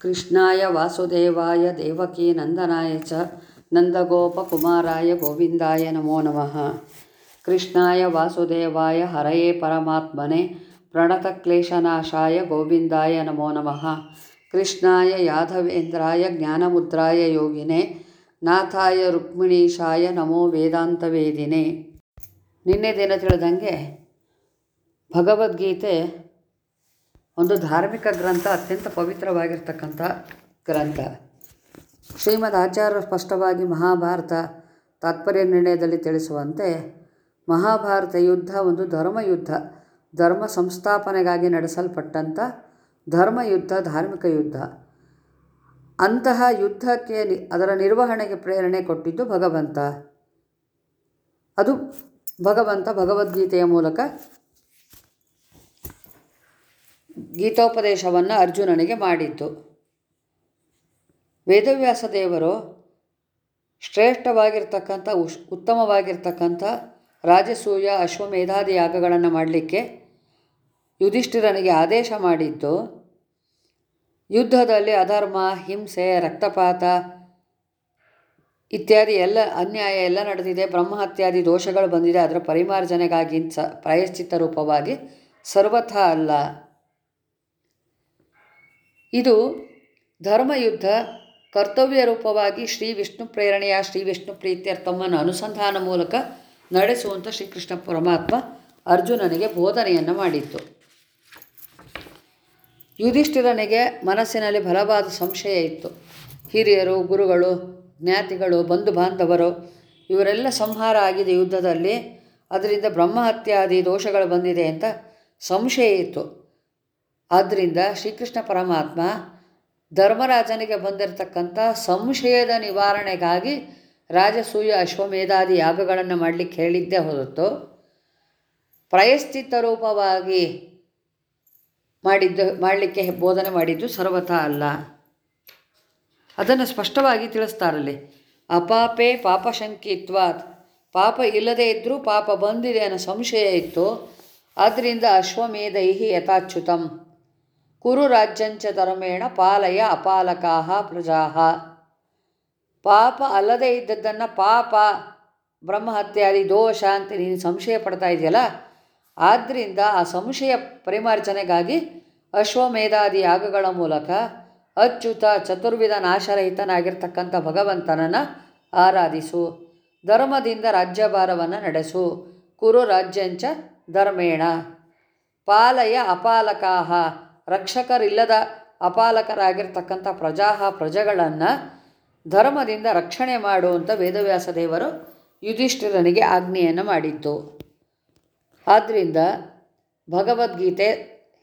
ಕೃಷ್ಣಾಯ ವಾಸುದೇವಾಯ ದೇವಕೀನಂದನಾಯ ಚ ನಂದಗೋಪಕುಮಾರಾಯ ಗೋವಿಂದಾಯ ನಮೋ ನಮಃ. ಕೃಷ್ಣಾಯ ವಾಸುದೇವಾಯ ಹರೆಯೇ ಪರಮಾತ್ಮನೆ ಪ್ರಣತಕ್ಲೇಶನಾಶಾಯ ಗೋವಿಂದಾಯ ನಮೋ ನಮಃ. ಕೃಷ್ಣಾಯ ಯಾದವೇಂದ್ರಾಯ ಜ್ಞಾನಮುದ್ರಾಯ ಯೋಗಿನೇ ನಾಥಾಯ ರುಕ್ಮಿಣೀಶಾಯ ನಮೋ ವೇದಾಂತ ವೇದಿನೇ ನಿನ್ನೆ ದಿನ ತಿಳಿದಂಗೆ ಭಗವದ್ಗೀತೆ ಒಂದು ಧಾರ್ಮಿಕ ಗ್ರಂಥ ಅತ್ಯಂತ ಪವಿತ್ರವಾಗಿರ್ತಕ್ಕಂಥ ಗ್ರಂಥ. ಶ್ರೀಮದ್ ಆಚಾರ್ಯರು ಸ್ಪಷ್ಟವಾಗಿ ಮಹಾಭಾರತ ತಾತ್ಪರ್ಯ ನಿರ್ಣಯದಲ್ಲಿ ತಿಳಿಸುವಂತೆ, ಮಹಾಭಾರತ ಯುದ್ಧ ಒಂದು ಧರ್ಮಯುದ್ಧ ಧರ್ಮ ಸಂಸ್ಥಾಪನೆಗಾಗಿ ನಡೆಸಲ್ಪಟ್ಟಂಥ ಧರ್ಮಯುದ್ಧ ಧಾರ್ಮಿಕ ಯುದ್ಧ. ಅಂತಹ ಯುದ್ಧಕ್ಕೆ ಅದರ ನಿರ್ವಹಣೆಗೆ ಪ್ರೇರಣೆ ಕೊಟ್ಟಿದ್ದು ಭಗವಂತ. ಅದು ಭಗವಂತ ಭಗವದ್ಗೀತೆಯ ಮೂಲಕ ಗೀತೋಪದೇಶವನ್ನು ಅರ್ಜುನನಿಗೆ ಮಾಡಿದ್ದು. ವೇದವ್ಯಾಸ ದೇವರು ಶ್ರೇಷ್ಠವಾಗಿರ್ತಕ್ಕಂಥ ಉಶ್ ಉತ್ತಮವಾಗಿರ್ತಕ್ಕಂಥ ರಾಜಸೂಯ, ಅಶ್ವಮೇಧಾದಿ ಯಾಗಗಳನ್ನು ಮಾಡಲಿಕ್ಕೆ ಯುಧಿಷ್ಠಿರನಿಗೆ ಆದೇಶ ಮಾಡಿದ್ದು. ಯುದ್ಧದಲ್ಲಿ ಅಧರ್ಮ, ಹಿಂಸೆ, ರಕ್ತಪಾತ ಇತ್ಯಾದಿ ಎಲ್ಲ, ಅನ್ಯಾಯ ಎಲ್ಲ ನಡೆದಿದೆ. ಬ್ರಹ್ಮಹತ್ಯಾದಿ ದೋಷಗಳು ಬಂದಿದೆ. ಅದರ ಪರಿಮಾರ್ಜನೆಗಾಗಿ ಸ, ಪ್ರಾಯಶ್ಚಿತ್ತ ರೂಪವಾಗಿ ಸರ್ವಥ ಅಲ್ಲ. ಇದು ಧರ್ಮಯುದ್ಧ ಕರ್ತವ್ಯ ರೂಪವಾಗಿ ಶ್ರೀ ವಿಷ್ಣು ಪ್ರೇರಣೆಯ ಶ್ರೀ ವಿಷ್ಣು ಪ್ರೀತ್ಯರ್ಥಮ್ಮನ ಅನುಸಂಧಾನ ಮೂಲಕ ನಡೆಸುವಂಥ ಶ್ರೀಕೃಷ್ಣ ಪರಮಾತ್ಮ ಅರ್ಜುನನಿಗೆ ಬೋಧನೆಯನ್ನು ಮಾಡಿತ್ತು. ಯುಧಿಷ್ಠಿರನಿಗೆ ಮನಸ್ಸಿನಲ್ಲಿ ಬಲವಾದ ಸಂಶಯ ಇತ್ತು. ಹಿರಿಯರು, ಗುರುಗಳು, ಜ್ಞಾತಿಗಳು ಬಂಧು ಬಾಂಧವರು ಇವರೆಲ್ಲ ಸಂಹಾರ ಆಗಿದೆ ಯುದ್ಧದಲ್ಲಿ ಅದರಿಂದ ಬ್ರಹ್ಮಹತ್ಯಾದಿ ದೋಷಗಳು ಬಂದಿದೆ ಅಂತ ಸಂಶಯ ಇತ್ತು. ಆದ್ದರಿಂದ ಶ್ರೀಕೃಷ್ಣ ಪರಮಾತ್ಮ ಧರ್ಮರಾಜನಿಗೆ ಬಂದಿರತಕ್ಕಂಥ ಸಂಶಯದ ನಿವಾರಣೆಗಾಗಿ ರಾಜಸೂಯ ಅಶ್ವಮೇಧಾದಿ ಯಾಗಗಳನ್ನು ಮಾಡಲಿಕ್ಕೆ ಹೇಳಿದ್ದೇ ಹೊರತು ಪ್ರಯಸ್ಥಿತ ರೂಪವಾಗಿ ಮಾಡಿದ್ದು, ಮಾಡಲಿಕ್ಕೆ ಬೋಧನೆ ಮಾಡಿದ್ದು ಸರ್ವಥ ಅಲ್ಲ. ಅದನ್ನು ಸ್ಪಷ್ಟವಾಗಿ ತಿಳಿಸ್ತಾರಲ್ಲಿ, ಅಪಾಪೇ ಪಾಪಶಂಕಿತ್ವಾತ್ ಪಾಪ ಇಲ್ಲದೇ ಇದ್ದರೂ ಪಾಪ ಬಂದಿದೆ ಅನ್ನೋ ಸಂಶಯ ಇತ್ತು ಆದ್ದರಿಂದ ಅಶ್ವಮೇಧೈಹಿ ಯಥಾಚ್ಯುತಂ. ಕುರು ರಾಜ್ಯಂಚ ಧರ್ಮೇಣ ಪಾಲಯ ಅಪಾಲಕಾಹ ಪ್ರಜಾಹ. ಪಾಪ ಅಲ್ಲದೆ ಇದ್ದದ್ದನ್ನು ಪಾಪ ಬ್ರಹ್ಮಹತ್ಯಾದಿ ದೋಷ ಅಂತ ನೀನು ಸಂಶಯ ಪಡ್ತಾ ಇದೆಯಲ್ಲ? ಆದ್ದರಿಂದ ಆ ಸಂಶಯ ಪರಿಮಾರ್ಜನೆಗಾಗಿ ಅಶ್ವಮೇಧಾದಿ ಯಾಗಗಳ ಮೂಲಕ ಅಚ್ಯುತ ಚತುರ್ವಿಧ ನಾಶರಹಿತನಾಗಿರ್ತಕ್ಕಂಥ ಭಗವಂತನನ್ನು ಆರಾಧಿಸು. ಧರ್ಮದಿಂದ ರಾಜ್ಯಭಾರವನ್ನು ನಡೆಸು. ಕುರು ರಾಜ್ಯಂಚ ಧರ್ಮೇಣ. ಪಾಲಯ ಅಪಾಲಕಾಹ. ರಕ್ಷಕರಿಲ್ಲದ ಅಪಾಲಕರಾಗಿರ್ತಕ್ಕಂಥ ಪ್ರಜಾಹ ಪ್ರಜೆಗಳನ್ನು ಧರ್ಮದಿಂದ ರಕ್ಷಣೆ ಮಾಡುವಂಥ ವೇದವ್ಯಾಸ ದೇವರು ಯುಧಿಷ್ಠಿರನಿಗೆ ಆಜ್ಞೆಯನ್ನು ಮಾಡಿತ್ತು ಆದ್ದರಿಂದ ಭಗವದ್ಗೀತೆ,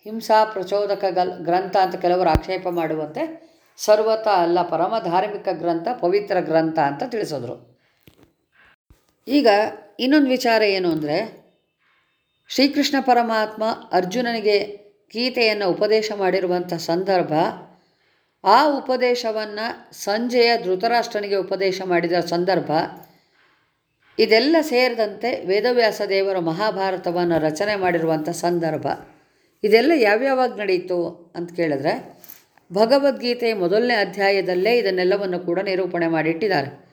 ಹಿಂಸಾ ಪ್ರಚೋದಕ ಗ್ರಂಥ ಅಂತ ಕೆಲವರು ಆಕ್ಷೇಪ ಮಾಡುವಂತೆ ಸರ್ವತ ಅಲ್ಲ ಪರಮ ಧಾರ್ಮಿಕ ಗ್ರಂಥ, ಪವಿತ್ರ ಗ್ರಂಥ ಅಂತ ತಿಳಿಸಿದ್ರು. ಈಗ ಇನ್ನೊಂದು ವಿಚಾರ ಏನು ಅಂದರೆ ಶ್ರೀಕೃಷ್ಣ ಪರಮಾತ್ಮ ಅರ್ಜುನನಿಗೆ ಗೀತೆಯನ್ನು ಉಪದೇಶ ಮಾಡಿರುವಂಥ ಸಂದರ್ಭ, ಆ ಉಪದೇಶವನ್ನು ಸಂಜೆಯ ಧೃತರಾಷ್ಟ್ರನಿಗೆ ಉಪದೇಶ ಮಾಡಿದ ಸಂದರ್ಭ, ಇದೆಲ್ಲ ಸೇರಿದಂತೆ ವೇದವ್ಯಾಸ ದೇವರ ಮಹಾಭಾರತವನ್ನು ರಚನೆ ಮಾಡಿರುವಂಥ ಸಂದರ್ಭ. ಇದೆಲ್ಲ ಯಾವ್ಯಾವಾಗ ನಡೆಯಿತು ಅಂತ ಕೇಳಿದ್ರೆ ಭಗವದ್ಗೀತೆಯ ಮೊದಲನೇ ಅಧ್ಯಾಯದಲ್ಲೇ ಇದನ್ನೆಲ್ಲವನ್ನು ಕೂಡ ನಿರೂಪಣೆ ಮಾಡಿಟ್ಟಿದ್ದಾರೆ.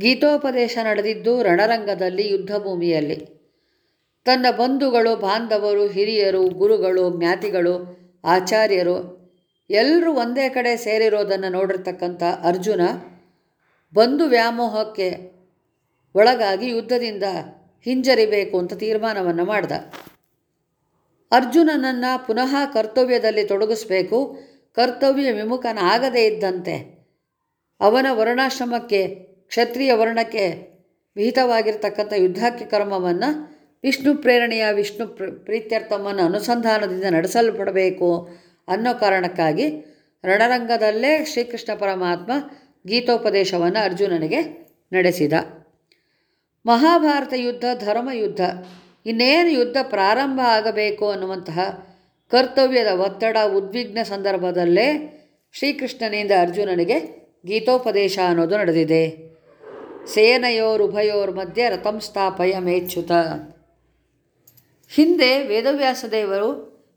ಗೀತೋಪದೇಶ ನಡೆದಿದ್ದು ರಣರಂಗದಲ್ಲಿ ಯುದ್ಧ ಭೂಮಿಯಲ್ಲಿ ತನ್ನ ಬಂಧುಗಳು, ಬಾಂಧವರು, ಹಿರಿಯರು, ಗುರುಗಳು, ಜ್ಞಾತಿಗಳು, ಆಚಾರ್ಯರು ಎಲ್ಲರೂ ಒಂದೇ ಕಡೆ ಸೇರಿರೋದನ್ನು ನೋಡಿರ್ತಕ್ಕಂಥ ಅರ್ಜುನ ಬಂಧು ವ್ಯಾಮೋಹಕ್ಕೆ ಒಳಗಾಗಿ ಯುದ್ಧದಿಂದ ಹಿಂಜರಿಬೇಕು ಅಂತ ತೀರ್ಮಾನವನ್ನು ಮಾಡ್ದ. ಅರ್ಜುನನನ್ನು ಪುನಃ ಕರ್ತವ್ಯದಲ್ಲಿ ತೊಡಗಿಸ್ಬೇಕು. ಕರ್ತವ್ಯ ವಿಮುಖನಾಗದೇ ಇದ್ದಂತೆ ಅವನ ವರ್ಣಾಶ್ರಮಕ್ಕೆ, ಕ್ಷತ್ರಿಯ ವರ್ಣಕ್ಕೆ ವಿಹಿತವಾಗಿರ್ತಕ್ಕಂಥ ಯುದ್ಧಕ್ಕೆ ಕರ್ಮವನ್ನು ವಿಷ್ಣು ಪ್ರೇರಣೆಯ ವಿಷ್ಣು ಪ್ರೀತ್ಯರ್ಥಮ್ಮನ ಅನುಸಂಧಾನದಿಂದ ನಡೆಸಲ್ಪಡಬೇಕು ಅನ್ನೋ ಕಾರಣಕ್ಕಾಗಿ ರಣರಂಗದಲ್ಲೇ ಶ್ರೀಕೃಷ್ಣ ಪರಮಾತ್ಮ ಗೀತೋಪದೇಶವನ್ನು ಅರ್ಜುನನಿಗೆ ನಡೆಸಿದ. ಮಹಾಭಾರತ ಯುದ್ಧ, ಧರ್ಮ ಯುದ್ಧ, ಇನ್ನೇನು ಯುದ್ಧ ಪ್ರಾರಂಭ ಆಗಬೇಕು ಅನ್ನುವಂತಹ ಕರ್ತವ್ಯದ ಒತ್ತಡ, ಉದ್ವಿಗ್ನ ಸಂದರ್ಭದಲ್ಲೇ ಶ್ರೀಕೃಷ್ಣನಿಂದ ಅರ್ಜುನನಿಗೆ ಗೀತೋಪದೇಶ ಅನ್ನೋದು ನಡೆದಿದೆ. ಸೇನೆಯೋರುಭಯೋರ್ ಮಧ್ಯೆ ರಥಂ ಸ್ಥಾಪಯ ಮೇಚ್ಯುತ ಹಿಂದೆ ವೇದವ್ಯಾಸ ದೇವರು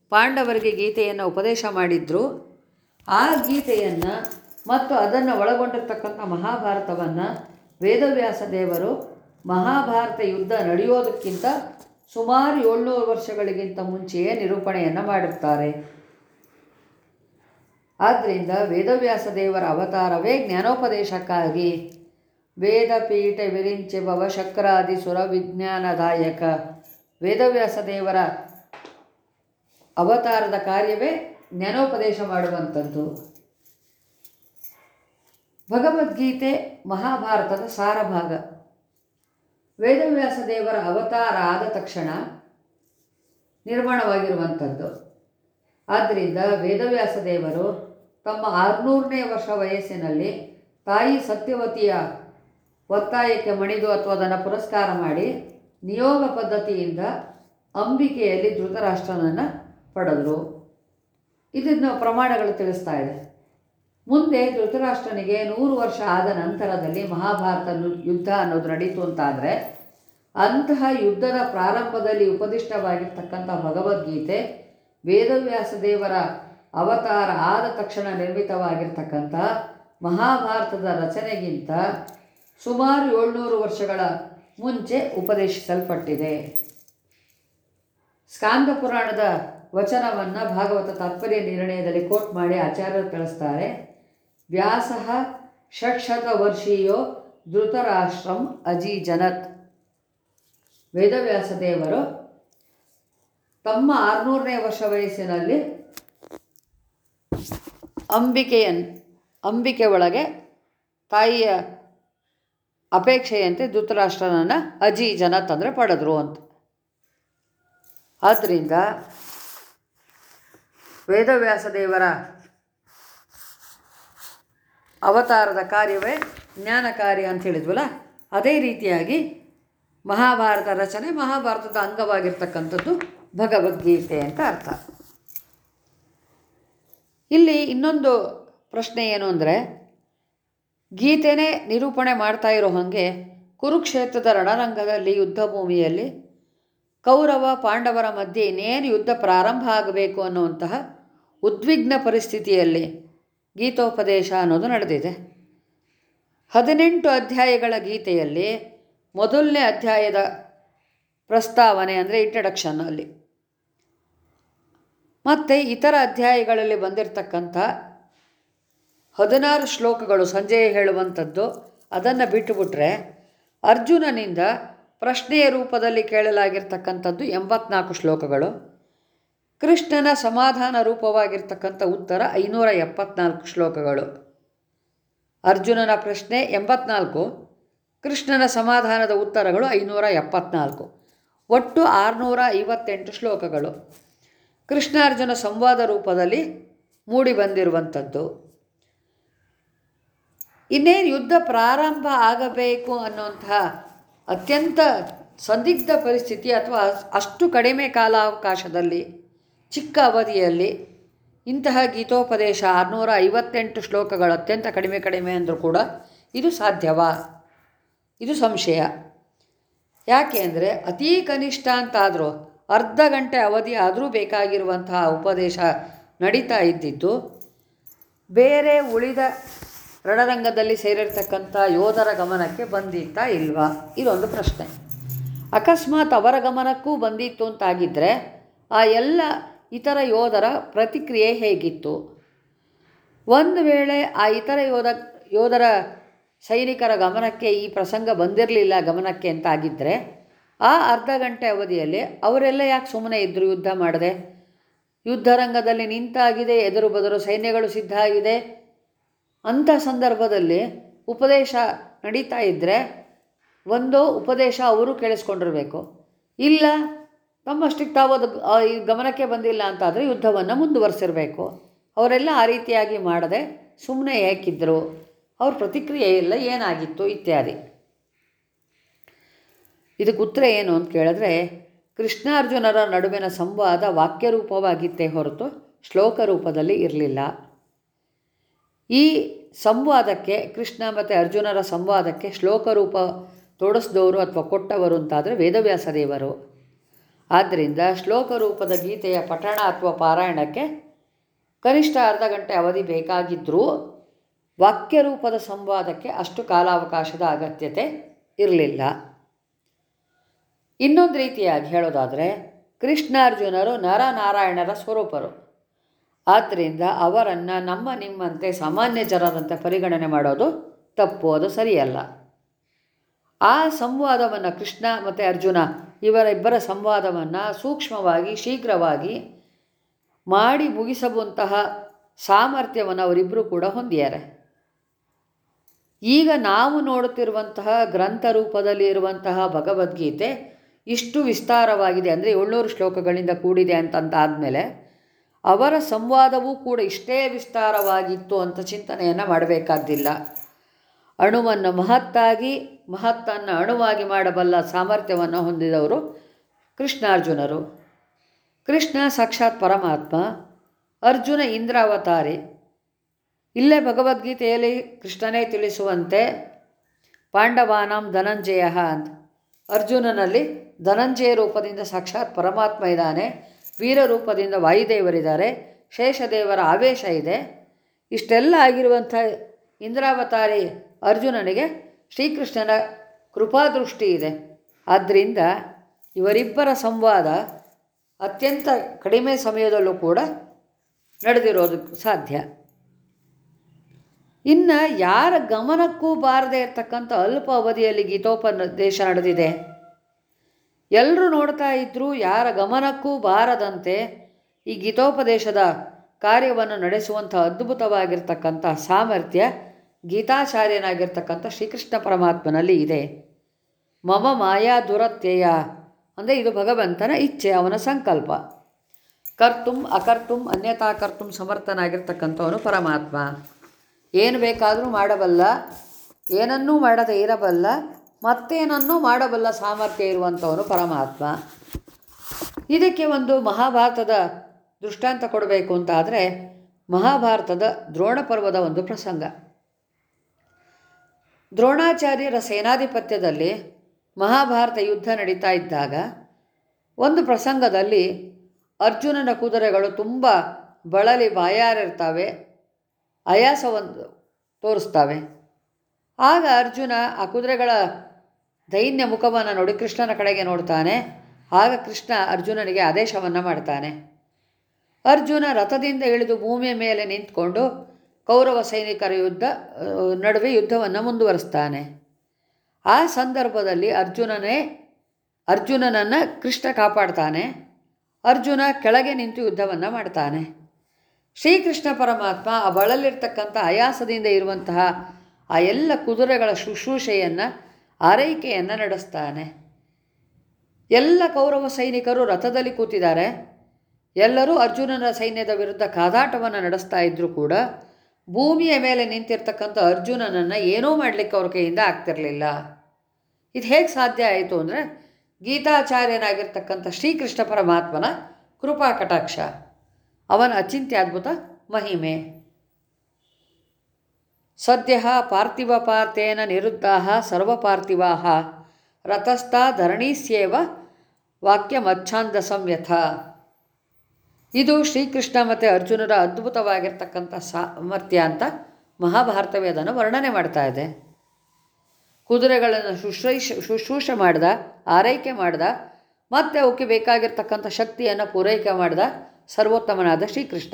ಪಾಂಡವರಿಗೆ ಗೀತೆಯನ್ನು ಉಪದೇಶ ಮಾಡಿದ್ರು. ಆ ಗೀತೆಯನ್ನು ಮತ್ತು ಅದನ್ನು ಒಳಗೊಂಡಿರ್ತಕ್ಕಂಥ ಮಹಾಭಾರತವನ್ನು ವೇದವ್ಯಾಸ ದೇವರು ಮಹಾಭಾರತ ಯುದ್ಧ ನಡೆಯೋದಕ್ಕಿಂತ ಸುಮಾರು ಏಳ್ನೂರು ವರ್ಷಗಳಿಗಿಂತ ಮುಂಚೆಯೇ ನಿರೂಪಣೆಯನ್ನು ಮಾಡಿರ್ತಾರೆ. ಆದ್ದರಿಂದ ವೇದವ್ಯಾಸ ದೇವರ ಅವತಾರವೇ ಜ್ಞಾನೋಪದೇಶಕ್ಕಾಗಿ ವೇದಪೀಠ ವಿರಿಂಚೆ ಭವ ಶಕ್ರಾದಿ ಸುರ ವಿಜ್ಞಾನದಾಯಕ ವೇದವ್ಯಾಸ ದೇವರ ಅವತಾರದ ಕಾರ್ಯವೇ ಜ್ಞಾನೋಪದೇಶ ಮಾಡುವಂಥದ್ದು. ಭಗವದ್ಗೀತೆ ಮಹಾಭಾರತದ ಸಾರಭಾಗ. ವೇದವ್ಯಾಸ ದೇವರ ಅವತಾರ ಆದ ತಕ್ಷಣ ನಿರ್ಮಾಣವಾಗಿರುವಂಥದ್ದು. ಆದ್ದರಿಂದ ವೇದವ್ಯಾಸ ದೇವರು ತಮ್ಮ ಆರುನೂರನೇ ವರ್ಷ ವಯಸ್ಸಿನಲ್ಲಿ ತಾಯಿ ಸತ್ಯವತಿಯ ಒತ್ತಾಯಕ್ಕೆ ಮಣಿದು ಅಥವಾ ಅದನ್ನು ಪುರಸ್ಕಾರ ಮಾಡಿ ನಿಯೋಗ ಪದ್ಧತಿಯಿಂದ ಅಂಬಿಕೆಯಲ್ಲಿ ಧೃತರಾಷ್ಟ್ರನನ್ನು ಪಡೆದರು. ಇದನ್ನು ಪ್ರಮಾಣಗಳು ತಿಳಿಸ್ತಾ ಇದೆ. ಮುಂದೆ ಧೃತರಾಷ್ಟ್ರನಿಗೆ ನೂರು ವರ್ಷ ಆದ ನಂತರದಲ್ಲಿ ಮಹಾಭಾರತ ಯುದ್ಧ ಅನ್ನೋದು ನಡೀತು ಅಂತಾದರೆ, ಅಂತಹ ಯುದ್ಧದ ಪ್ರಾರಂಭದಲ್ಲಿ ಉಪದಿಷ್ಟವಾಗಿರ್ತಕ್ಕಂಥ ಭಗವದ್ಗೀತೆ, ವೇದವ್ಯಾಸ ದೇವರ ಅವತಾರ ಆದ ತಕ್ಷಣ ನಿರ್ಮಿತವಾಗಿರ್ತಕ್ಕಂಥ ಮಹಾಭಾರತದ ರಚನೆಗಿಂತ ಸುಮಾರು ಏಳ್ನೂರು ವರ್ಷಗಳ ಮುಂಚೆ ಉಪದೇಶಿಸಲ್ಪಟ್ಟಿದೆ. ಸ್ಕಾಂದ ಪುರಾಣದ ವಚನವನ್ನು ಭಾಗವತ ತಾತ್ಪರ್ಯ ನಿರ್ಣಯದಲ್ಲಿ ಕೋಟ್ ಮಾಡಿ ಆಚಾರ್ಯರು ತಿಳಿಸ್ತಾರೆ. ವ್ಯಾಸ ಷಟ್ಶತ ವರ್ಷೀಯೋ ಧೃತರಾಷ್ಟ್ರಂ ಅಜೀಜನತ್. ವೇದವ್ಯಾಸ ದೇವರು ತಮ್ಮ ಆರುನೂರನೇ ವರ್ಷ ವಯಸ್ಸಿನಲ್ಲಿ ಅಂಬಿಕೆಯನ್ ಅಂಬಿಕೆ ಒಳಗೆ ತಾಯಿಯ ಅಪೇಕ್ಷೆಯಂತೆ ಧೃತರಾಷ್ಟ್ರನನ್ನ ಅಜಿ ಜನ ತಂದರೆ ಪಡೆದ್ರು ಅಂತ. ಆದ್ದರಿಂದ ವೇದವ್ಯಾಸ ದೇವರ ಅವತಾರದ ಕಾರ್ಯವೇ ಜ್ಞಾನ ಕಾರ್ಯ ಅಂತ ಹೇಳಿದ್ವಲ್ಲ, ಅದೇ ರೀತಿಯಾಗಿ ಮಹಾಭಾರತ ರಚನೆ ಮಹಾಭಾರತದ ಅಂಗವಾಗಿರ್ತಕ್ಕಂಥದ್ದು ಭಗವದ್ಗೀತೆ ಅಂತ ಅರ್ಥ. ಇಲ್ಲಿ ಇನ್ನೊಂದು ಪ್ರಶ್ನೆ ಏನು ಅಂದರೆ ಗೀತೆನೇ ನಿರೂಪಣೆ ಮಾಡ್ತಾ ಇರೋ ಹಾಗೆ ಕುರುಕ್ಷೇತ್ರದ ರಣರಂಗದಲ್ಲಿ ಯುದ್ಧ ಭೂಮಿಯಲ್ಲಿ ಕೌರವ, ಪಾಂಡವರ ಮಧ್ಯೆ ಇನ್ನೇನು ಯುದ್ಧ ಪ್ರಾರಂಭ ಆಗಬೇಕು ಅನ್ನುವಂತಹ ಉದ್ವಿಗ್ನ ಪರಿಸ್ಥಿತಿಯಲ್ಲಿ ಗೀತೋಪದೇಶ ಅನ್ನೋದು ನಡೆದಿದೆ. ಹದಿನೆಂಟು ಅಧ್ಯಾಯಗಳ ಗೀತೆಯಲ್ಲಿ ಮೊದಲನೇ ಅಧ್ಯಾಯದ ಪ್ರಸ್ತಾವನೆ ಅಂದರೆ ಇಂಟ್ರಡಕ್ಷನ್ನಲ್ಲಿ ಮತ್ತು ಇತರ ಅಧ್ಯಾಯಗಳಲ್ಲಿ ಬಂದಿರತಕ್ಕಂಥ ಹದಿನಾರು ಶ್ಲೋಕಗಳು ಸಂಜೆಯ ಹೇಳುವಂಥದ್ದು, ಅದನ್ನು ಬಿಟ್ಟುಬಿಟ್ರೆ ಅರ್ಜುನನಿಂದ ಪ್ರಶ್ನೆಯ ರೂಪದಲ್ಲಿ ಕೇಳಲಾಗಿರ್ತಕ್ಕಂಥದ್ದು ಎಂಬತ್ನಾಲ್ಕು ಶ್ಲೋಕಗಳು. ಕೃಷ್ಣನ ಸಮಾಧಾನ ರೂಪವಾಗಿರ್ತಕ್ಕಂಥ ಉತ್ತರ ಐನೂರ ಎಪ್ಪತ್ನಾಲ್ಕು ಶ್ಲೋಕಗಳು. ಅರ್ಜುನನ ಪ್ರಶ್ನೆ ಎಂಬತ್ನಾಲ್ಕು, ಕೃಷ್ಣನ ಸಮಾಧಾನದ ಉತ್ತರಗಳು ಐನೂರ ಎಪ್ಪತ್ನಾಲ್ಕು. ಒಟ್ಟು ಆರುನೂರ ಐವತ್ತೆಂಟು ಶ್ಲೋಕಗಳು. ಕೃಷ್ಣಾರ್ಜುನ ಸಂವಾದ ರೂಪದಲ್ಲಿ ಮೂಡಿ ಬಂದಿರುವಂಥದ್ದು. ಇನ್ನೇನು ಯುದ್ಧ ಪ್ರಾರಂಭ ಆಗಬೇಕು ಅನ್ನುವಂತಹ ಅತ್ಯಂತ ಸಂದಿಗ್ಧ ಪರಿಸ್ಥಿತಿ ಅಥವಾ ಅಷ್ಟು ಕಡಿಮೆ ಕಾಲಾವಕಾಶದಲ್ಲಿ, ಚಿಕ್ಕ ಅವಧಿಯಲ್ಲಿ ಇಂತಹ ಗೀತೋಪದೇಶ ಆರುನೂರ ಐವತ್ತೆಂಟು ಶ್ಲೋಕಗಳು ಅತ್ಯಂತ ಕಡಿಮೆ ಕಡಿಮೆ ಅಂದರೂ ಕೂಡ ಇದು ಸಾಧ್ಯವಾ. ಇದು ಸಂಶಯ. ಯಾಕೆ ಅಂದರೆ ಅತೀ ಕನಿಷ್ಠ ಅಂತಾದರೂ ಅರ್ಧ ಗಂಟೆ ಅವಧಿ ಆದರೂ ಬೇಕಾಗಿರುವಂತಹ ಉಪದೇಶ ನಡೀತಾ ಇದ್ದಿದ್ದು, ಬೇರೆ ಉಳಿದ ರಣರಂಗದಲ್ಲಿ ಸೇರಿರ್ತಕ್ಕಂಥ ಯೋಧರ ಗಮನಕ್ಕೆ ಬಂದಿತ್ತಾ ಇಲ್ವಾ? ಇದೊಂದು ಪ್ರಶ್ನೆ. ಅಕಸ್ಮಾತ್ ಅವರ ಗಮನಕ್ಕೂ ಬಂದಿತ್ತು ಅಂತಾಗಿದ್ದರೆ ಆ ಎಲ್ಲ ಇತರ ಯೋಧರ ಪ್ರತಿಕ್ರಿಯೆ ಹೇಗಿತ್ತು? ಒಂದು ವೇಳೆ ಆ ಇತರ ಯೋಧ, ಯೋಧರ ಸೈನಿಕರ ಗಮನಕ್ಕೆ ಈ ಪ್ರಸಂಗ ಬಂದಿರಲಿಲ್ಲ ಗಮನಕ್ಕೆ ಅಂತಾಗಿದ್ದರೆ ಆ ಅರ್ಧ ಗಂಟೆ ಅವಧಿಯಲ್ಲಿ ಅವರೆಲ್ಲ ಯಾಕೆ ಸುಮ್ಮನೆ ಇದ್ದರು ಯುದ್ಧ ಮಾಡದೆ? ಯುದ್ಧರಂಗದಲ್ಲಿ ನಿಂತಾಗಿದೆ, ಎದುರು ಬದರು ಸೈನ್ಯಗಳು ಸಿದ್ಧ ಆಗಿದೆ ಅಂಥ ಸಂದರ್ಭದಲ್ಲಿ ಉಪದೇಶ ನಡೀತಾ ಇದ್ದರೆ ಒಂದು ಉಪದೇಶ ಅವರು ಕೇಳಿಸ್ಕೊಂಡಿರಬೇಕು. ಇಲ್ಲ ತಮ್ಮಷ್ಟಕ್ಕೆ ತಾವು ಅದು ಈ ಗಮನಕ್ಕೆ ಬಂದಿಲ್ಲ ಅಂತಾದರೆ ಯುದ್ಧವನ್ನು ಮುಂದುವರಿಸಿರಬೇಕು. ಅವರೆಲ್ಲ ಆ ರೀತಿಯಾಗಿ ಮಾಡದೆ ಸುಮ್ಮನೆ ಯಾಕಿದ್ರು ಅವ್ರ ಪ್ರತಿಕ್ರಿಯೆ ಇಲ್ಲ, ಏನಾಗಿತ್ತು ಇತ್ಯಾದಿ. ಇದಕ್ಕೆ ಉತ್ತರ ಏನು ಅಂತ ಕೇಳಿದ್ರೆ, ಕೃಷ್ಣಾರ್ಜುನರ ನಡುವಿನ ಸಂವಾದ ವಾಕ್ಯರೂಪವಾಗಿತ್ತೇ ಹೊರತು ಶ್ಲೋಕ ರೂಪದಲ್ಲಿ ಇರಲಿಲ್ಲ. ಈ ಸಂವಾದಕ್ಕೆ ಕೃಷ್ಣ ಮತ್ತು ಅರ್ಜುನರ ಸಂವಾದಕ್ಕೆ ಶ್ಲೋಕರೂಪ ತೋಡಿಸಿದವರು ಅಥವಾ ಕೊಟ್ಟವರು ಅಂತಾದರೆ ವೇದವ್ಯಾಸ ದೇವರು ಆದ್ದರಿಂದ ಶ್ಲೋಕ ರೂಪದ ಗೀತೆಯ ಪಠಣ ಅಥವಾ ಪಾರಾಯಣಕ್ಕೆ ಕನಿಷ್ಠ ಅರ್ಧ ಗಂಟೆ ಅವಧಿ ಬೇಕಾಗಿದ್ದರೂ ವಾಕ್ಯ ರೂಪದ ಸಂವಾದಕ್ಕೆ ಅಷ್ಟು ಕಾಲಾವಕಾಶದ ಅಗತ್ಯತೆ ಇರಲಿಲ್ಲ. ಇನ್ನೊಂದು ರೀತಿಯಾಗಿ ಹೇಳೋದಾದರೆ ಕೃಷ್ಣಾರ್ಜುನರು ನರನಾರಾಯಣರ ಸ್ವರೂಪರು. ಆದ್ದರಿಂದ ಅವರನ್ನು ನಮ್ಮ ನಿಮ್ಮಂತೆ ಸಾಮಾನ್ಯ ಜನರಂತೆ ಪರಿಗಣನೆ ಮಾಡೋದು ತಪ್ಪು, ಅದು ಸರಿಯಲ್ಲ. ಆ ಸಂವಾದವನ್ನು ಕೃಷ್ಣ ಮತ್ತು ಅರ್ಜುನ ಇವರ ಇಬ್ಬರ ಸಂವಾದವನ್ನು ಸೂಕ್ಷ್ಮವಾಗಿ, ಶೀಘ್ರವಾಗಿ ಮಾಡಿ ಮುಗಿಸಬಂತಹ ಸಾಮರ್ಥ್ಯವನ್ನು ಅವರಿಬ್ಬರು ಕೂಡ ಹೊಂದಿದ್ದಾರೆ ಈಗ ನಾವು ನೋಡುತ್ತಿರುವಂತಹ ಗ್ರಂಥ ರೂಪದಲ್ಲಿ ಇರುವಂತಹ ಭಗವದ್ಗೀತೆ ಇಷ್ಟು ವಿಸ್ತಾರವಾಗಿದೆ. ಅಂದರೆ ಏಳ್ನೂರು ಶ್ಲೋಕಗಳಿಂದ ಕೂಡಿದೆ ಅಂತಂದಾದಮೇಲೆ ಅವರ ಸಂವಾದವೂ ಕೂಡ ಇಷ್ಟೇ ವಿಸ್ತಾರವಾಗಿತ್ತು ಅಂತ ಚಿಂತನೆಯನ್ನು ಮಾಡಬೇಕಾದ್ದಿಲ್ಲ. ಅಣುವನ್ನು ಮಹತ್ತಾಗಿ, ಮಹತ್ತನ್ನು ಅಣುವಾಗಿ ಮಾಡಬಲ್ಲ ಸಾಮರ್ಥ್ಯವನ್ನು ಹೊಂದಿದವರು ಕೃಷ್ಣಾರ್ಜುನರು. ಕೃಷ್ಣ ಸಾಕ್ಷಾತ್ ಪರಮಾತ್ಮ, ಅರ್ಜುನ ಇಂದ್ರಾವತಾರಿ. ಇಲ್ಲೇ ಭಗವದ್ಗೀತೆಯಲ್ಲಿ ಕೃಷ್ಣನೇ ತಿಳಿಸುವಂತೆ ಪಾಂಡವಾನಾಂ ಧನಂಜಯ ಅಂತ. ಅರ್ಜುನನಲ್ಲಿ ಧನಂಜಯ ರೂಪದಿಂದ ಸಾಕ್ಷಾತ್ ಪರಮಾತ್ಮ ಇದ್ದಾನೆ. ವೀರ ರೂಪದಿಂದ ವಾಯುದೇವರಿದ್ದಾರೆ. ಶೇಷದೇವರ ಆವೇಶ ಇದೆ. ಇಷ್ಟೆಲ್ಲ ಆಗಿರುವಂಥ ಇಂದ್ರಾವತಾರಿ ಅರ್ಜುನನಿಗೆ ಶ್ರೀಕೃಷ್ಣನ ಕೃಪಾದೃಷ್ಟಿ ಇದೆ. ಆದ್ದರಿಂದ ಇವರಿಬ್ಬರ ಸಂವಾದ ಅತ್ಯಂತ ಕಡಿಮೆ ಸಮಯದಲ್ಲೂ ಕೂಡ ನಡೆದಿರೋದಕ್ಕೆ ಸಾಧ್ಯ. ಇನ್ನು ಯಾರ ಗಮನಕ್ಕೂ ಬಾರದೇ ಇರತಕ್ಕಂಥ ಅಲ್ಪ ಅವಧಿಯಲ್ಲಿ ಗೀತೋಪದೇಶ ನಡೆದಿದೆ. ಎಲ್ಲರೂ ನೋಡ್ತಾ ಇದ್ದರೂ ಯಾರ ಗಮನಕ್ಕೂ ಬಾರದಂತೆ ಈ ಗೀತೋಪದೇಶದ ಕಾರ್ಯವನ್ನು ನಡೆಸುವಂಥ ಅದ್ಭುತವಾಗಿರ್ತಕ್ಕಂಥ ಸಾಮರ್ಥ್ಯ ಗೀತಾಚಾರ್ಯನಾಗಿರ್ತಕ್ಕಂಥ ಶ್ರೀಕೃಷ್ಣ ಪರಮಾತ್ಮನಲ್ಲಿ ಇದೆ. ಮಮ ಮಾಯಾ ದುರತ್ಯಯ. ಅಂದರೆ ಇದು ಭಗವಂತನ ಇಚ್ಛೆ, ಅವನ ಸಂಕಲ್ಪ. ಕರ್ತುಂ ಅಕರ್ತುಂ ಅನ್ಯತಾ ಕರ್ತುಂ ಸಮರ್ಥನಾಗಿರ್ತಕ್ಕಂಥವನು ಪರಮಾತ್ಮ. ಏನು ಬೇಕಾದರೂ ಮಾಡಬಲ್ಲ, ಏನನ್ನೂ ಮಾಡದೇ ಇರಬಲ್ಲ ಮತ್ತೇನನ್ನೂ ಮಾಡಬಲ್ಲ ಸಾಮರ್ಥ್ಯ ಇರುವಂಥವನು ಪರಮಾತ್ಮ. ಇದಕ್ಕೆ ಒಂದು ಮಹಾಭಾರತದ ದೃಷ್ಟಾಂತ ಕೊಡಬೇಕು ಅಂತಾದರೆ ಮಹಾಭಾರತದ ದ್ರೋಣ ಪರ್ವದ ಒಂದು ಪ್ರಸಂಗ. ದ್ರೋಣಾಚಾರ್ಯರ ಸೇನಾಧಿಪತ್ಯದಲ್ಲಿ ಮಹಾಭಾರತ ಯುದ್ಧ ನಡೀತಾ ಇದ್ದಾಗ ಒಂದು ಪ್ರಸಂಗದಲ್ಲಿ ಅರ್ಜುನನ ಕುದುರೆಗಳು ತುಂಬ ಬಳಲಿ ಬಾಯಾರಿರ್ತವೆ ಆಯಾಸವನ್ನು ತೋರಿಸ್ತವೆ. ಆಗ ಅರ್ಜುನ ಆ ಕುದುರೆಗಳ ದೈನ್ಯ ಮುಖವನ್ನು ನೋಡಿ ಕೃಷ್ಣನ ಕಡೆಗೆ ನೋಡ್ತಾನೆ. ಆಗ ಕೃಷ್ಣ ಅರ್ಜುನನಿಗೆ ಆದೇಶವನ್ನು ಮಾಡ್ತಾನೆ. ಅರ್ಜುನ ರಥದಿಂದ ಇಳಿದು ಭೂಮಿಯ ಮೇಲೆ ನಿಂತ್ಕೊಂಡು ಕೌರವ ಸೈನಿಕರ ಯುದ್ಧ ನಡುವೆ ಯುದ್ಧವನ್ನು ಮುಂದುವರಿಸ್ತಾನೆ. ಆ ಸಂದರ್ಭದಲ್ಲಿ ಅರ್ಜುನನೇ, ಅರ್ಜುನನನ್ನು ಕೃಷ್ಣ ಕಾಪಾಡ್ತಾನೆ. ಅರ್ಜುನ ಕೆಳಗೆ ನಿಂತು ಯುದ್ಧವನ್ನು ಮಾಡ್ತಾನೆ. ಶ್ರೀಕೃಷ್ಣ ಪರಮಾತ್ಮ ಆ ಬಳಲಿರ್ತಕ್ಕಂಥ ಆಯಾಸದಿಂದ ಇರುವಂತಹ ಆ ಎಲ್ಲ ಕುದುರೆಗಳ ಶುಶ್ರೂಷೆಯನ್ನು ಆರೈಕೆಯನ್ನು ನಡೆಸ್ತಾನೆ. ಎಲ್ಲ ಕೌರವ ಸೈನಿಕರು ರಥದಲ್ಲಿ ಕೂತಿದ್ದಾರೆ. ಎಲ್ಲರೂ ಅರ್ಜುನನ ಸೈನ್ಯದ ವಿರುದ್ಧ ಕಾದಾಟವನ್ನು ನಡೆಸ್ತಾ ಇದ್ದರೂ ಕೂಡ ಭೂಮಿಯ ಮೇಲೆ ನಿಂತಿರ್ತಕ್ಕಂಥ ಅರ್ಜುನನನ್ನು ಏನೂ ಮಾಡಲಿಕ್ಕೆ ಅವ್ರ ಕೈಯಿಂದ ಆಗ್ತಿರಲಿಲ್ಲ. ಇದು ಹೇಗೆ ಸಾಧ್ಯ ಆಯಿತು ಅಂದರೆ ಗೀತಾಚಾರ್ಯನಾಗಿರ್ತಕ್ಕಂಥ ಶ್ರೀಕೃಷ್ಣ ಪರಮಾತ್ಮನ ಕೃಪಾ ಕಟಾಕ್ಷ ಅವನ ಅಚಿಂತ್ಯದ್ಭುತ ಮಹಿಮೆ. ಸದ್ಯ ಪಾರ್ಥಿವ ಪಾರ್ಥೇನ ನಿರುದ್ಧ ಸರ್ವಪಾರ್ಥಿವಾಹ. ರಥಸ್ಥ ಧರಣೀಸ್ಯೇವ ವಾಕ್ಯಮಚ್ಛಾಂದ ಸಂಯಥ ಇದು ಶ್ರೀಕೃಷ್ಣ ಮತ್ತು ಅರ್ಜುನರ ಅದ್ಭುತವಾಗಿರ್ತಕ್ಕಂಥ ಸಾಮರ್ಥ್ಯ ಅಂತ ಮಹಾಭಾರತವೇ ಅದನ್ನು ವರ್ಣನೆ ಮಾಡ್ತಾ ಇದೆ. ಕುದುರೆಗಳನ್ನು ಶುಶ್ರೂಷ, ಶುಶ್ರೂಷೆ ಮಾಡ್ದ, ಆರೈಕೆ ಮಾಡ್ದ, ಮತ್ತು ಅವಕ್ಕೆ ಬೇಕಾಗಿರ್ತಕ್ಕಂಥ ಶಕ್ತಿಯನ್ನು ಪೂರೈಕೆ ಮಾಡಿದ ಸರ್ವೋತ್ತಮನಾದ ಶ್ರೀಕೃಷ್ಣ.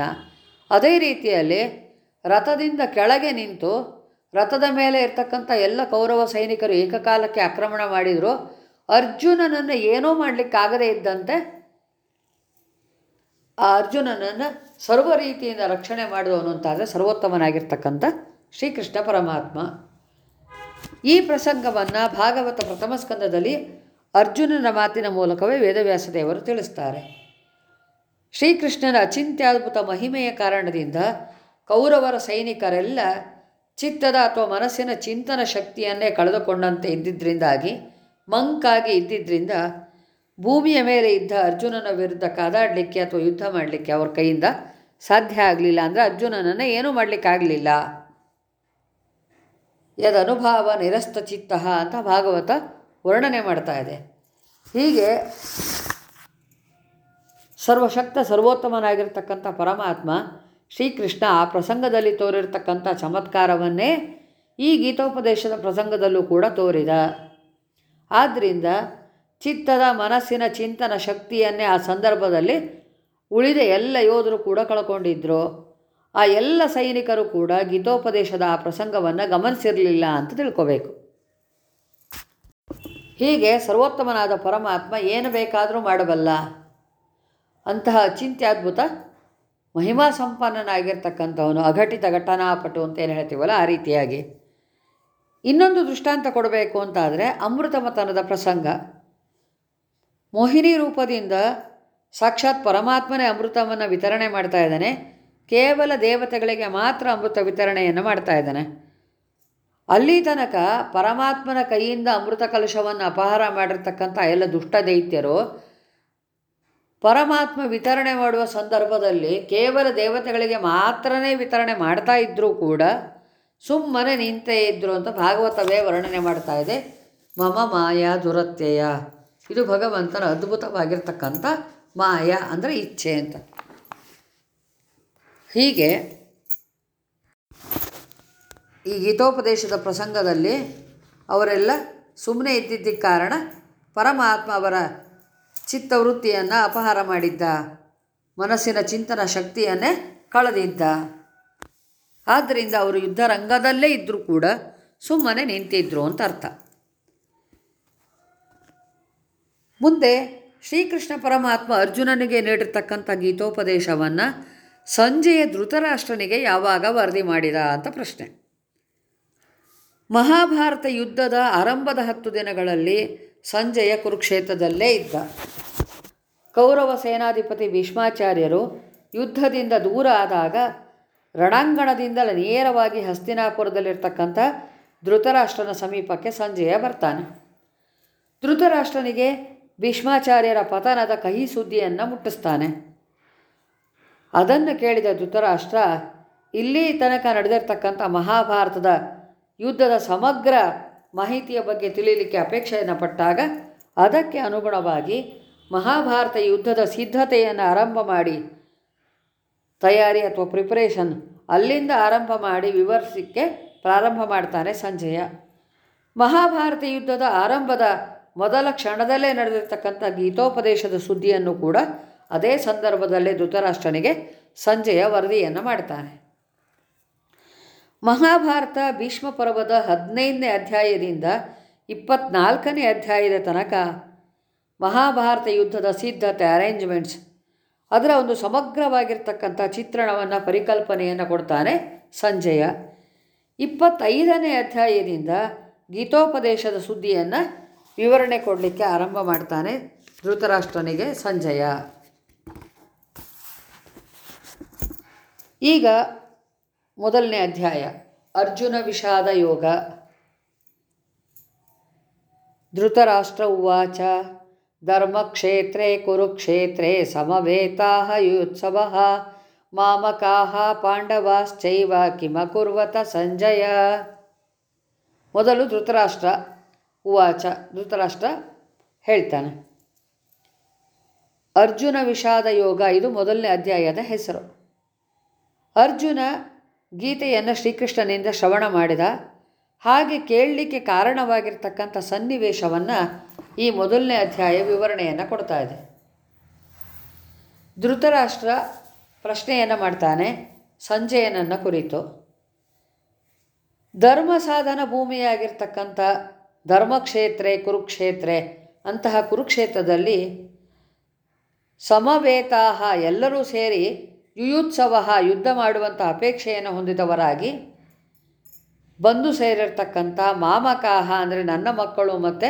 ಅದೇ ರೀತಿಯಲ್ಲಿ ರಥದಿಂದ ಕೆಳಗೆ ನಿಂತು ರಥದ ಮೇಲೆ ಇರ್ತಕ್ಕಂಥ ಎಲ್ಲ ಕೌರವ ಸೈನಿಕರು ಏಕಕಾಲಕ್ಕೆ ಆಕ್ರಮಣ ಮಾಡಿದರು. ಅರ್ಜುನನನ್ನು ಏನೋ ಮಾಡಲಿಕ್ಕಾಗದೇ ಇದ್ದಂತೆ ಆ ಅರ್ಜುನನನ್ನು ಸರ್ವ ರೀತಿಯಿಂದ ರಕ್ಷಣೆ ಮಾಡಿದವನು ಅಂತಾದರೆ ಸರ್ವೋತ್ತಮನಾಗಿರ್ತಕ್ಕಂಥ ಶ್ರೀಕೃಷ್ಣ ಪರಮಾತ್ಮ. ಈ ಪ್ರಸಂಗವನ್ನು ಭಾಗವತ ಪ್ರಥಮ ಸ್ಕಂದದಲ್ಲಿ ಅರ್ಜುನನ ಮಾತಿನ ಮೂಲಕವೇ ವೇದವ್ಯಾಸ ದೇವರು ತಿಳಿಸ್ತಾರೆ. ಶ್ರೀಕೃಷ್ಣನ ಅಚಿಂತ್ಯದ್ಭುತ ಮಹಿಮೆಯ ಕಾರಣದಿಂದ ಕೌರವರ ಸೈನಿಕರೆಲ್ಲ ಚಿತ್ತದ ಅಥವಾ ಮನಸ್ಸಿನ ಚಿಂತನ ಶಕ್ತಿಯನ್ನೇ ಕಳೆದುಕೊಂಡಂತೆ ಇದ್ದಿದ್ದರಿಂದಾಗಿ ಮಂಕಾಗಿ ಇದ್ದಿದ್ದರಿಂದ ಭೂಮಿಯ ಮೇಲೆ ಇದ್ದ ಅರ್ಜುನನ ವಿರುದ್ಧ ಕಾದಾಡಲಿಕ್ಕೆ ಅಥವಾ ಯುದ್ಧ ಮಾಡಲಿಕ್ಕೆ ಅವ್ರ ಕೈಯಿಂದ ಸಾಧ್ಯ ಆಗಲಿಲ್ಲ ಅಂದರೆ ಅರ್ಜುನನನ್ನು ಏನೂ ಮಾಡಲಿಕ್ಕಾಗಲಿಲ್ಲ ಯದನುಭಾವ ನಿರಸ್ತ ಚಿತ್ತ ಅಂತ ಭಾಗವತ ವರ್ಣನೆ ಮಾಡ್ತಾ ಇದೆ. ಹೀಗೆ ಸರ್ವಶಕ್ತ ಸರ್ವೋತ್ತಮನಾಗಿರ್ತಕ್ಕಂಥ ಪರಮಾತ್ಮ ಶ್ರೀಕೃಷ್ಣ ಆ ಪ್ರಸಂಗದಲ್ಲಿ ತೋರಿರ್ತಕ್ಕಂಥ ಚಮತ್ಕಾರವನ್ನೇ ಈ ಗೀತೋಪದೇಶದ ಪ್ರಸಂಗದಲ್ಲೂ ಕೂಡ ತೋರಿದ. ಆದ್ದರಿಂದ ಚಿತ್ತದ ಮನಸ್ಸಿನ ಚಿಂತನ ಶಕ್ತಿಯನ್ನೇ ಆ ಸಂದರ್ಭದಲ್ಲಿ ಉಳಿದ ಎಲ್ಲ ಯೋಧರು ಕೂಡ ಕಳ್ಕೊಂಡಿದ್ರು. ಆ ಎಲ್ಲ ಸೈನಿಕರು ಕೂಡ ಗೀತೋಪದೇಶದ ಆ ಪ್ರಸಂಗವನ್ನು ಗಮನಿಸಿರಲಿಲ್ಲ ಅಂತ ತಿಳ್ಕೋಬೇಕು. ಹೀಗೆ ಸರ್ವೋತ್ತಮನಾದ ಪರಮಾತ್ಮ ಏನು ಬೇಕಾದರೂ ಮಾಡಬಲ್ಲ. ಅಂತಹ ಅಚಿಂತ್ಯದ್ಭುತ ಮಹಿಮಾ ಸಂಪನ್ನನಾಗಿರ್ತಕ್ಕಂಥವನು ಅಘಟಿತ ಘಟನಾಪಟು ಅಂತ ಏನು ಹೇಳ್ತೀವಲ್ಲ ಆ ರೀತಿಯಾಗಿ. ಇನ್ನೊಂದು ದೃಷ್ಟಾಂತ ಕೊಡಬೇಕು ಅಂತಾದರೆ ಅಮೃತಮತನದ ಪ್ರಸಂಗ. ಮೋಹಿನಿ ರೂಪದಿಂದ ಸಾಕ್ಷಾತ್ ಪರಮಾತ್ಮನೇ ಅಮೃತವನ್ನು ವಿತರಣೆ ಮಾಡ್ತಾ ಇದ್ದಾನೆ. ಕೇವಲ ದೇವತೆಗಳಿಗೆ ಮಾತ್ರ ಅಮೃತ ವಿತರಣೆಯನ್ನು ಮಾಡ್ತಾ ಇದ್ದಾನೆ. ಅಲ್ಲಿ ತನಕ ಪರಮಾತ್ಮನ ಕೈಯಿಂದ ಅಮೃತ ಕಲುಷವನ್ನು ಅಪಹಾರ ಮಾಡಿರ್ತಕ್ಕಂಥ ಎಲ್ಲ ದುಷ್ಟ ದೈತ್ಯರು ಪರಮಾತ್ಮ ವಿತರಣೆ ಮಾಡುವ ಸಂದರ್ಭದಲ್ಲಿ ಕೇವಲ ದೇವತೆಗಳಿಗೆ ಮಾತ್ರನೇ ವಿತರಣೆ ಮಾಡ್ತಾ ಇದ್ದರೂ ಕೂಡ ಸುಮ್ಮನೆ ನಿಂತೇ ಇದ್ದರು ಅಂತ ಭಾಗವತವೇ ವರ್ಣನೆ ಮಾಡ್ತಾ ಇದೆ. ಮಮ ಮಾಯಾ ದುರತ್ಯಯ. ಇದು ಭಗವಂತನ ಅದ್ಭುತವಾಗಿರ್ತಕ್ಕಂಥ ಮಾಯ ಅಂದರೆ ಇಚ್ಛೆ ಅಂತ. ಹೀಗೆ ಈ ಗೀತೋಪದೇಶದ ಪ್ರಸಂಗದಲ್ಲಿ ಅವರೆಲ್ಲ ಸುಮ್ಮನೆ ಇದ್ದಿದ್ದಕ್ಕೆ ಕಾರಣ ಪರಮಾತ್ಮ ಅವರ ಚಿತ್ತವೃತ್ತಿಯನ್ನು ಅಪಹಾರ ಮಾಡಿದ್ದ. ಮನಸ್ಸಿನ ಚಿಂತನ ಶಕ್ತಿಯನ್ನೇ ಕಳೆದಿದ್ದ. ಆದ್ದರಿಂದ ಅವರು ಯುದ್ಧ ರಂಗದಲ್ಲೇ ಇದ್ದರೂ ಕೂಡ ಸುಮ್ಮನೆ ನಿಂತಿದ್ರು ಅಂತ ಅರ್ಥ. ಮುಂದೆ ಶ್ರೀಕೃಷ್ಣ ಪರಮಾತ್ಮ ಅರ್ಜುನನಿಗೆ ನೀಡಿರ್ತಕ್ಕಂಥ ಗೀತೋಪದೇಶವನ್ನು ಸಂಜೆಯ ಧೃತರಾಷ್ಟ್ರನಿಗೆ ಯಾವಾಗ ವರದಿ ಮಾಡಿದ ಅಂತ ಪ್ರಶ್ನೆ. ಮಹಾಭಾರತ ಯುದ್ಧದ ಆರಂಭದ ಹತ್ತು ದಿನಗಳಲ್ಲಿ ಸಂಜೆಯ ಕುರುಕ್ಷೇತ್ರದಲ್ಲೇ ಇದ್ದ. ಕೌರವ ಸೇನಾಧಿಪತಿ ಭೀಷ್ಮಾಚಾರ್ಯರು ಯುದ್ಧದಿಂದ ದೂರ ಆದಾಗ ರಣಾಂಗಣದಿಂದ ನೇರವಾಗಿ ಹಸ್ತಿನಾಪುರದಲ್ಲಿರ್ತಕ್ಕಂಥ ಧೃತರಾಷ್ಟ್ರನ ಸಮೀಪಕ್ಕೆ ಸಂಜೆಯ ಬರ್ತಾನೆ. ಧೃತರಾಷ್ಟ್ರನಿಗೆ ಭೀಷ್ಮಾಚಾರ್ಯರ ಪತನದ ಕಹಿ ಸುದ್ದಿಯನ್ನು ಮುಟ್ಟಿಸ್ತಾನೆ. ಅದನ್ನು ಕೇಳಿದ ಧೃತರಾಷ್ಟ್ರ, ಇಲ್ಲಿ ತನಕ ನಡೆದಿರ್ತಕ್ಕಂಥ ಮಹಾಭಾರತದ ಯುದ್ಧದ ಸಮಗ್ರ ಮಾಹಿತಿಯ ಬಗ್ಗೆ ತಿಳಿಯಲಿಕ್ಕೆ ಅಪೇಕ್ಷೆಯನ್ನು ಪಟ್ಟಾಗ ಅದಕ್ಕೆ ಅನುಗುಣವಾಗಿ ಮಹಾಭಾರತ ಯುದ್ಧದ ಸಿದ್ಧತೆಯನ್ನು ಆರಂಭ ಮಾಡಿ, ತಯಾರಿ ಅಥವಾ ಪ್ರಿಪರೇಷನ್ ಅಲ್ಲಿಂದ ಆರಂಭ ಮಾಡಿ ವಿವರಿಸಲಿಕ್ಕೆ ಪ್ರಾರಂಭ ಮಾಡ್ತಾನೆ ಸಂಜಯ. ಮಹಾಭಾರತ ಯುದ್ಧದ ಆರಂಭದ ಮೊದಲ ಕ್ಷಣದಲ್ಲೇ ನಡೆದಿರ್ತಕ್ಕಂಥ ಗೀತೋಪದೇಶದ ಸುದ್ದಿಯನ್ನು ಕೂಡ ಅದೇ ಸಂದರ್ಭದಲ್ಲೇ ಧೃತರಾಷ್ಟ್ರನಿಗೆ ಸಂಜೆಯ ವರದಿಯನ್ನು ಮಾಡ್ತಾನೆ. ಮಹಾಭಾರತ ಭೀಷ್ಮ ಪರ್ವದ ಹದಿನೈದನೇ ಅಧ್ಯಾಯದಿಂದ ಇಪ್ಪತ್ನಾಲ್ಕನೇ ಅಧ್ಯಾಯದ ತನಕ ಮಹಾಭಾರತ ಯುದ್ಧದ ಸಿದ್ಧತೆ ಅರೇಂಜ್ಮೆಂಟ್ಸ್ ಅದರ ಒಂದು ಸಮಗ್ರವಾಗಿರ್ತಕ್ಕಂಥ ಚಿತ್ರಣವನ್ನು, ಪರಿಕಲ್ಪನೆಯನ್ನು ಕೊಡ್ತಾನೆ ಸಂಜಯ. ಇಪ್ಪತ್ತೈದನೇ ಅಧ್ಯಾಯದಿಂದ ಗೀತೋಪದೇಶದ ಸುದ್ದಿಯನ್ನು ವಿವರಣೆ ಕೊಡಲಿಕ್ಕೆ ಆರಂಭ ಮಾಡ್ತಾನೆ ಧೃತರಾಷ್ಟ್ರನಿಗೆ ಸಂಜಯ. ಈಗ ಮೊದಲನೇ ಅಧ್ಯಾಯ, ಅರ್ಜುನ ವಿಷಾದ ಯೋಗ. ಧೃತರಾಷ್ಟ್ರ ಉವಾಚ. ಧರ್ಮಕ್ಷೇತ್ರೇ ಕುರುಕ್ಷೇತ್ರೇ ಸಮವೇತಾಹ ಯುತ್ಸವಃ ಮಾಮಕಾಹ ಪಾಂಡವಾಶ್ಚೈವ ಕಿಮಕುರ್ವತ ಸಂಜಯ ಮೊದಲು ಧೃತರಾಷ್ಟ್ರ ಉವಾಚ, ಧೃತರಾಷ್ಟ್ರ ಹೇಳ್ತಾನೆ. ಅರ್ಜುನ ವಿಷಾದ ಯೋಗ, ಇದು ಮೊದಲನೇ ಅಧ್ಯಾಯದ ಹೆಸರು. ಅರ್ಜುನ ಗೀತೆಯನ್ನು ಶ್ರೀಕೃಷ್ಣನಿಂದ ಶ್ರವಣ ಮಾಡಿದ. ಹಾಗೆ ಕೇಳಲಿಕ್ಕೆ ಕಾರಣವಾಗಿರ್ತಕ್ಕಂಥ ಸನ್ನಿವೇಶವನ್ನು ಈ ಮೊದಲನೇ ಅಧ್ಯಾಯ ವಿವರಣೆಯನ್ನು ಕೊಡ್ತಾ ಇದೆ. ಧೃತರಾಷ್ಟ್ರ ಪ್ರಶ್ನೆಯನ್ನು ಮಾಡ್ತಾನೆ, ಸಂಜಯನನ್ನು ಕುರಿತು. ಧರ್ಮ ಸಾಧನ ಭೂಮಿಯಾಗಿರ್ತಕ್ಕಂಥ ಧರ್ಮಕ್ಷೇತ್ರ ಕುರುಕ್ಷೇತ್ರ ಅಂತಹ ಕುರುಕ್ಷೇತ್ರದಲ್ಲಿ ಸಮವೇತಾಹ ಎಲ್ಲರೂ ಸೇರಿ ಯುಯುತ್ಸವ ಯುದ್ಧ ಮಾಡುವಂಥ ಅಪೇಕ್ಷೆಯನ್ನು ಹೊಂದಿದವರಾಗಿ ಬಂದು ಸೇರಿರ್ತಕ್ಕಂಥ ಮಾಮಕಾಹ ಅಂದರೆ ನನ್ನ ಮಕ್ಕಳು ಮತ್ತು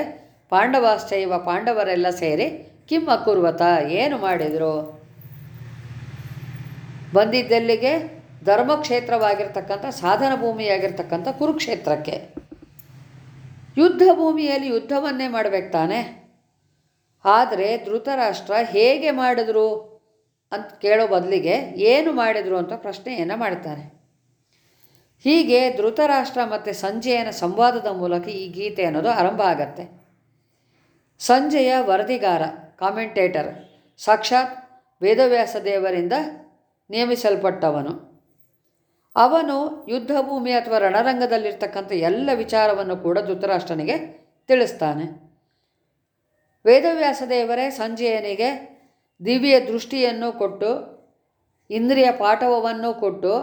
ಪಾಂಡವಾಶ್ಚೈವ ಪಾಂಡವರೆಲ್ಲ ಸೇರಿ ಕಿಮ್ಮ ಕುರ್ವತ ಏನು ಮಾಡಿದರು? ಬಂದಿದ್ದೆಲ್ಲಿಗೆ? ಧರ್ಮಕ್ಷೇತ್ರವಾಗಿರ್ತಕ್ಕಂಥ ಸಾಧನ ಭೂಮಿಯಾಗಿರ್ತಕ್ಕಂಥ ಕುರುಕ್ಷೇತ್ರಕ್ಕೆ. ಯುದ್ಧ ಭೂಮಿಯಲ್ಲಿ ಯುದ್ಧವನ್ನೇ ಮಾಡಬೇಕು ತಾನೆ. ಆದರೆ ಧೃತರಾಷ್ಟ್ರ ಹೇಗೆ ಮಾಡಿದ್ರು ಅಂತ ಕೇಳೋ ಬದಲಿಗೆ ಏನು ಮಾಡಿದರು ಅಂತ ಪ್ರಶ್ನೆಯನ್ನು ಮಾಡ್ತಾನೆ. ಹೀಗೆ ಧೃತರಾಷ್ಟ್ರ ಮತ್ತು ಸಂಜೆಯನ ಸಂವಾದದ ಮೂಲಕ ಈ ಗೀತೆ ಅನ್ನೋದು ಆರಂಭ ಆಗತ್ತೆ. ಸಂಜಯ ವರದಿಗಾರ ಕಾಮೆಂಟೇಟರ್ ಸಾಕ್ಷಾತ್ ವೇದವ್ಯಾಸ ದೇವರಿಂದ ನೇಮಿಸಲ್ಪಟ್ಟವನು ಅವನು ಯುದ್ಧಭೂಮಿ ಅಥವಾ ರಣರಂಗದಲ್ಲಿರ್ತಕ್ಕಂಥ ಎಲ್ಲ ವಿಚಾರವನ್ನು ಕೂಡ ಧೃತರಾಷ್ಟ್ರನಿಗೆ ತಿಳಿಸ್ತಾನೆ. ವೇದವ್ಯಾಸ ದೇವರೇ, ಸಂಜಯನಿಗೆ ದಿವ್ಯ ದೃಷ್ಟಿಯನ್ನು ಕೊಟ್ಟು, ಇಂದ್ರಿಯ ಪಾಠವನ್ನು ಕೊಟ್ಟು,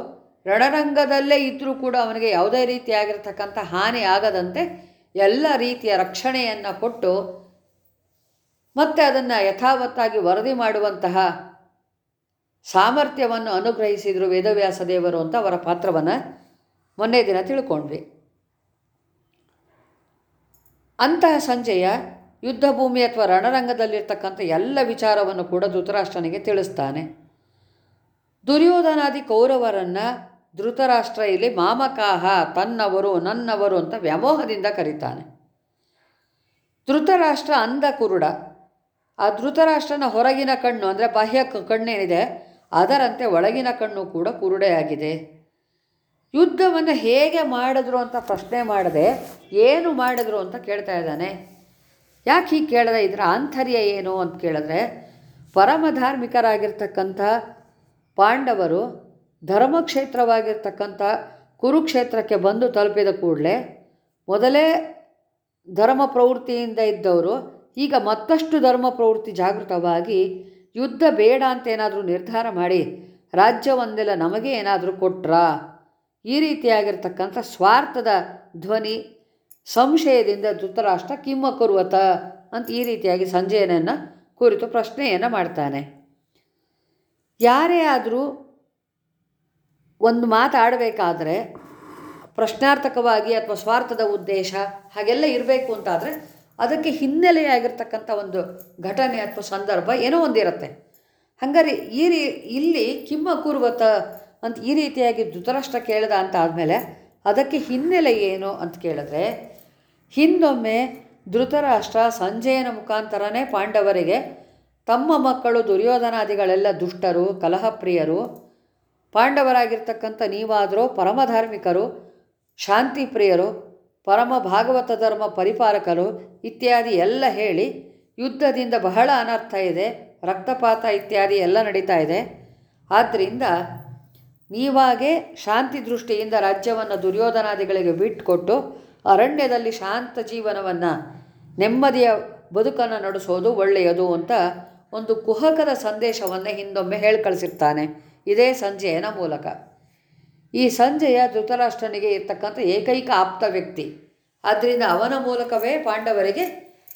ರಣರಂಗದಲ್ಲೇ ಇದ್ದರೂ ಕೂಡ ಅವನಿಗೆ ಯಾವುದೇ ರೀತಿಯಾಗಿರ್ತಕ್ಕಂಥ ಹಾನಿ ಆಗದಂತೆ ಎಲ್ಲ ರೀತಿಯ ರಕ್ಷಣೆಯನ್ನು ಕೊಟ್ಟು ಮತ್ತು ಅದನ್ನು ಯಥಾವತ್ತಾಗಿ ವರದಿ ಮಾಡುವಂತಹ ಸಾಮರ್ಥ್ಯವನ್ನು ಅನುಗ್ರಹಿಸಿದರು ವೇದವ್ಯಾಸ ದೇವರು ಅಂತ ಅವರ ಪಾತ್ರವನ್ನು ಮೊನ್ನೆ ದಿನ ತಿಳ್ಕೊಂಡ್ವಿ. ಅಂತಹ ಸಂಜೆಯ ಯುದ್ಧ ಭೂಮಿ ಅಥವಾ ರಣರಂಗದಲ್ಲಿರ್ತಕ್ಕಂಥ ಎಲ್ಲ ವಿಚಾರವನ್ನು ಕೂಡ ಧೃತರಾಷ್ಟ್ರನಿಗೆ ತಿಳಿಸ್ತಾನೆ. ದುರ್ಯೋಧನಾದಿ ಕೌರವರನ್ನು ಧೃತರಾಷ್ಟ್ರ ಇಲ್ಲಿ ಮಾಮಕಾಹ, ತನ್ನವರು, ನನ್ನವರು ಅಂತ ವ್ಯಾಮೋಹದಿಂದ ಕರೀತಾನೆ. ಧೃತರಾಷ್ಟ್ರ ಅಂಧ ಕುರುಡ. ಆ ಧೃತರಾಷ್ಟ್ರನ ಹೊರಗಿನ ಕಣ್ಣು, ಅಂದರೆ ಬಾಹ್ಯ ಕಣ್ಣೇನಿದೆ, ಅದರಂತೆ ಒಳಗಿನ ಕಣ್ಣು ಕೂಡ ಕುರುಡೆಯಾಗಿದೆ. ಯುದ್ಧವನ್ನು ಹೇಗೆ ಮಾಡಿದ್ರು ಅಂತ ಪ್ರಶ್ನೆ ಮಾಡದೆ ಏನು ಮಾಡಿದ್ರು ಅಂತ ಕೇಳ್ತಾ ಇದ್ದಾನೆ. ಯಾಕೆ ಹೀಗೆ ಕೇಳಿದೆ ಇದರ? ಆಂತರ್ಯ ಏನು ಅಂತ ಕೇಳಿದ್ರೆ ಪರಮ ಧಾರ್ಮಿಕರಾಗಿರ್ತಕ್ಕಂಥ ಪಾಂಡವರು ಧರ್ಮಕ್ಷೇತ್ರವಾಗಿರ್ತಕ್ಕಂಥ ಕುರುಕ್ಷೇತ್ರಕ್ಕೆ ಬಂದು ತಲುಪಿದ ಕೂಡಲೇ ಮೊದಲೇ ಧರ್ಮ ಪ್ರವೃತ್ತಿಯಿಂದ ಇದ್ದವರು ಈಗ ಮತ್ತಷ್ಟು ಧರ್ಮ ಪ್ರವೃತ್ತಿ ಜಾಗೃತವಾಗಿ ಯುದ್ಧ ಬೇಡ ಅಂತ ಏನಾದರೂ ನಿರ್ಧಾರ ಮಾಡಿ ರಾಜ್ಯವನ್ನೆಲ್ಲ ನಮಗೆ ಏನಾದರೂ ಕೊಟ್ರಾ ಈ ರೀತಿಯಾಗಿರ್ತಕ್ಕಂಥ ಸ್ವಾರ್ಥದ ಧ್ವನಿ ಸಂಶಯದಿಂದ ಧೃತರಾಷ್ಟ್ರ ಕಿಮ್ಮ ಕುರುವತ ಅಂತ ಈ ರೀತಿಯಾಗಿ ಸಂಜಯನನ್ನು ಕುರಿತು ಪ್ರಶ್ನೆಯನ್ನು ಮಾಡ್ತಾನೆ. ಯಾರೇ ಆದರೂ ಒಂದು ಮಾತಾಡಬೇಕಾದ್ರೆ ಪ್ರಶ್ನಾರ್ಥಕವಾಗಿ ಅಥವಾ ಸ್ವಾರ್ಥದ ಉದ್ದೇಶ ಹಾಗೆಲ್ಲ ಇರಬೇಕು ಅಂತಾದರೆ ಅದಕ್ಕೆ ಹಿನ್ನೆಲೆಯಾಗಿರ್ತಕ್ಕಂಥ ಒಂದು ಘಟನೆ ಅಥವಾ ಸಂದರ್ಭ ಏನೋ ಒಂದಿರುತ್ತೆ. ಹಾಗಾದ್ರೆ ಈ ರೀ ಇಲ್ಲಿ ಕಿಮ್ಮ ಕುರುವತ ಅಂತ ಈ ರೀತಿಯಾಗಿ ಧೃತರಾಷ್ಟ್ರ ಕೇಳಿದ ಅಂತ ಆದಮೇಲೆ ಅದಕ್ಕೆ ಹಿನ್ನೆಲೆ ಏನು ಅಂತ ಕೇಳಿದ್ರೆ, ಹಿಂದೊಮ್ಮೆ ಧೃತರಾಷ್ಟ್ರ ಸಂಜೆಯನ ಮುಖಾಂತರನೇ ಪಾಂಡವರಿಗೆ ತಮ್ಮ ಮಕ್ಕಳು ದುರ್ಯೋಧನಾದಿಗಳೆಲ್ಲ ದುಷ್ಟರು, ಕಲಹಪ್ರಿಯರು, ಪಾಂಡವರಾಗಿರ್ತಕ್ಕಂಥ ನೀವಾದರೂ ಪರಮಧಾರ್ಮಿಕರು ಶಾಂತಿ ಪ್ರಿಯರು ಪರಮ ಭಾಗವತ ಧರ್ಮ ಪರಿಪಾಲಕರು ಇತ್ಯಾದಿ ಎಲ್ಲ ಹೇಳಿ ಯುದ್ಧದಿಂದ ಬಹಳ ಅನರ್ಥ ಇದೆ, ರಕ್ತಪಾತ ಇತ್ಯಾದಿ ಎಲ್ಲ ನಡೀತಾ ಇದೆ. ಆದ್ದರಿಂದ ನೀವಾಗೇ ಶಾಂತಿ ದೃಷ್ಟಿಯಿಂದ ರಾಜ್ಯವನ್ನು ದುರ್ಯೋಧನಾದಿಗಳಿಗೆ ಬಿಟ್ಟುಕೊಟ್ಟು ಅರಣ್ಯದಲ್ಲಿ ಶಾಂತ ಜೀವನವನ್ನು, ನೆಮ್ಮದಿಯ ಬದುಕನ್ನು ನಡೆಸೋದು ಒಳ್ಳೆಯದು ಅಂತ ಒಂದು ಕುಹಕದ ಸಂದೇಶವನ್ನು ಹಿಂದೊಮ್ಮೆ ಹೇಳಿ ಕಳಿಸಿರ್ತಾನೆ ಇದೇ ಸಂಜೆಯನ ಮೂಲಕ. ಈ ಸಂಜಯ ಧೃತರಾಷ್ಟ್ರನಿಗೆ ಇರ್ತಕ್ಕಂಥ ಏಕೈಕ ಆಪ್ತ ವ್ಯಕ್ತಿ. ಆದ್ದರಿಂದ ಅವನ ಮೂಲಕವೇ ಪಾಂಡವರಿಗೆ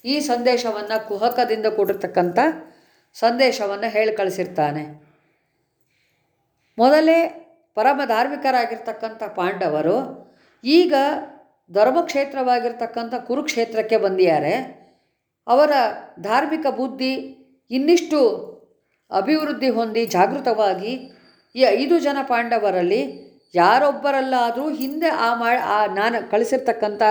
ಈ ಸಂದೇಶವನ್ನು ಕುಹಕದಿಂದ ಕೂಡಿರ್ತಕ್ಕಂಥ ಸಂದೇಶವನ್ನು ಹೇಳಿ ಕಳಿಸಿರ್ತಾನೆ. ಮೊದಲೇ ಪರಮ ಧಾರ್ಮಿಕರಾಗಿರ್ತಕ್ಕಂಥ ಪಾಂಡವರು ಈಗ ಧರ್ಮಕ್ಷೇತ್ರವಾಗಿರ್ತಕ್ಕಂಥ ಕುರುಕ್ಷೇತ್ರಕ್ಕೆ ಬಂದಿದ್ದಾರೆ. ಅವರ ಧಾರ್ಮಿಕ ಬುದ್ಧಿ ಇನ್ನಿಷ್ಟು ಅಭಿವೃದ್ಧಿ ಹೊಂದಿ ಜಾಗೃತವಾಗಿ ಈ ಐದು ಜನ ಪಾಂಡವರಲ್ಲಿ ಯಾರೊಬ್ಬರಲ್ಲಾದರೂ ಹಿಂದೆ ಆ ಮಾ, ಆ ನಾನು ಕಳಿಸಿರ್ತಕ್ಕಂಥ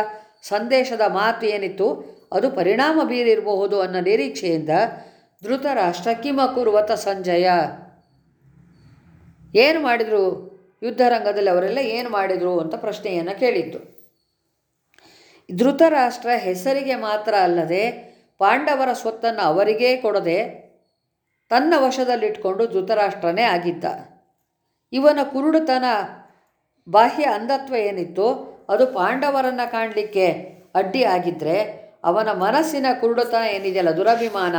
ಸಂದೇಶದ ಮಾತು ಏನಿತ್ತು, ಅದು ಪರಿಣಾಮ ಬೀರಿರಬಹುದು ಅನ್ನೋ ನಿರೀಕ್ಷೆಯಿಂದ ಧೃತರಾಷ್ಟ್ರ ಕಿಮ ಕುರುವತ ಸಂಜಯ. ಏನು ಮಾಡಿದರು? ಯುದ್ಧರಂಗದಲ್ಲಿ ಅವರೆಲ್ಲ ಏನು ಮಾಡಿದರು ಅಂತ ಪ್ರಶ್ನೆಯನ್ನು ಕೇಳಿದ್ದು. ಧೃತರಾಷ್ಟ್ರ ಹೆಸರಿಗೆ ಮಾತ್ರ ಅಲ್ಲದೆ ಪಾಂಡವರ ಸ್ವತ್ತನ್ನು ಅವರಿಗೇ ಕೊಡದೆ ತನ್ನ ವಶದಲ್ಲಿಟ್ಕೊಂಡು ಧೃತರಾಷ್ಟ್ರನೇ ಆಗಿದ್ದ. ಇವನ ಕುರುಡುತನ ಬಾಹ್ಯ ಅಂಧತ್ವ ಏನಿತ್ತು ಅದು ಪಾಂಡವರನ್ನು ಕಾಣಲಿಕ್ಕೆ ಅಡ್ಡಿ ಆಗಿದ್ದರೆ ಅವನ ಮನಸ್ಸಿನ ಕುರುಡುತನ ಏನಿದೆಯಲ್ಲ, ದುರಭಿಮಾನ.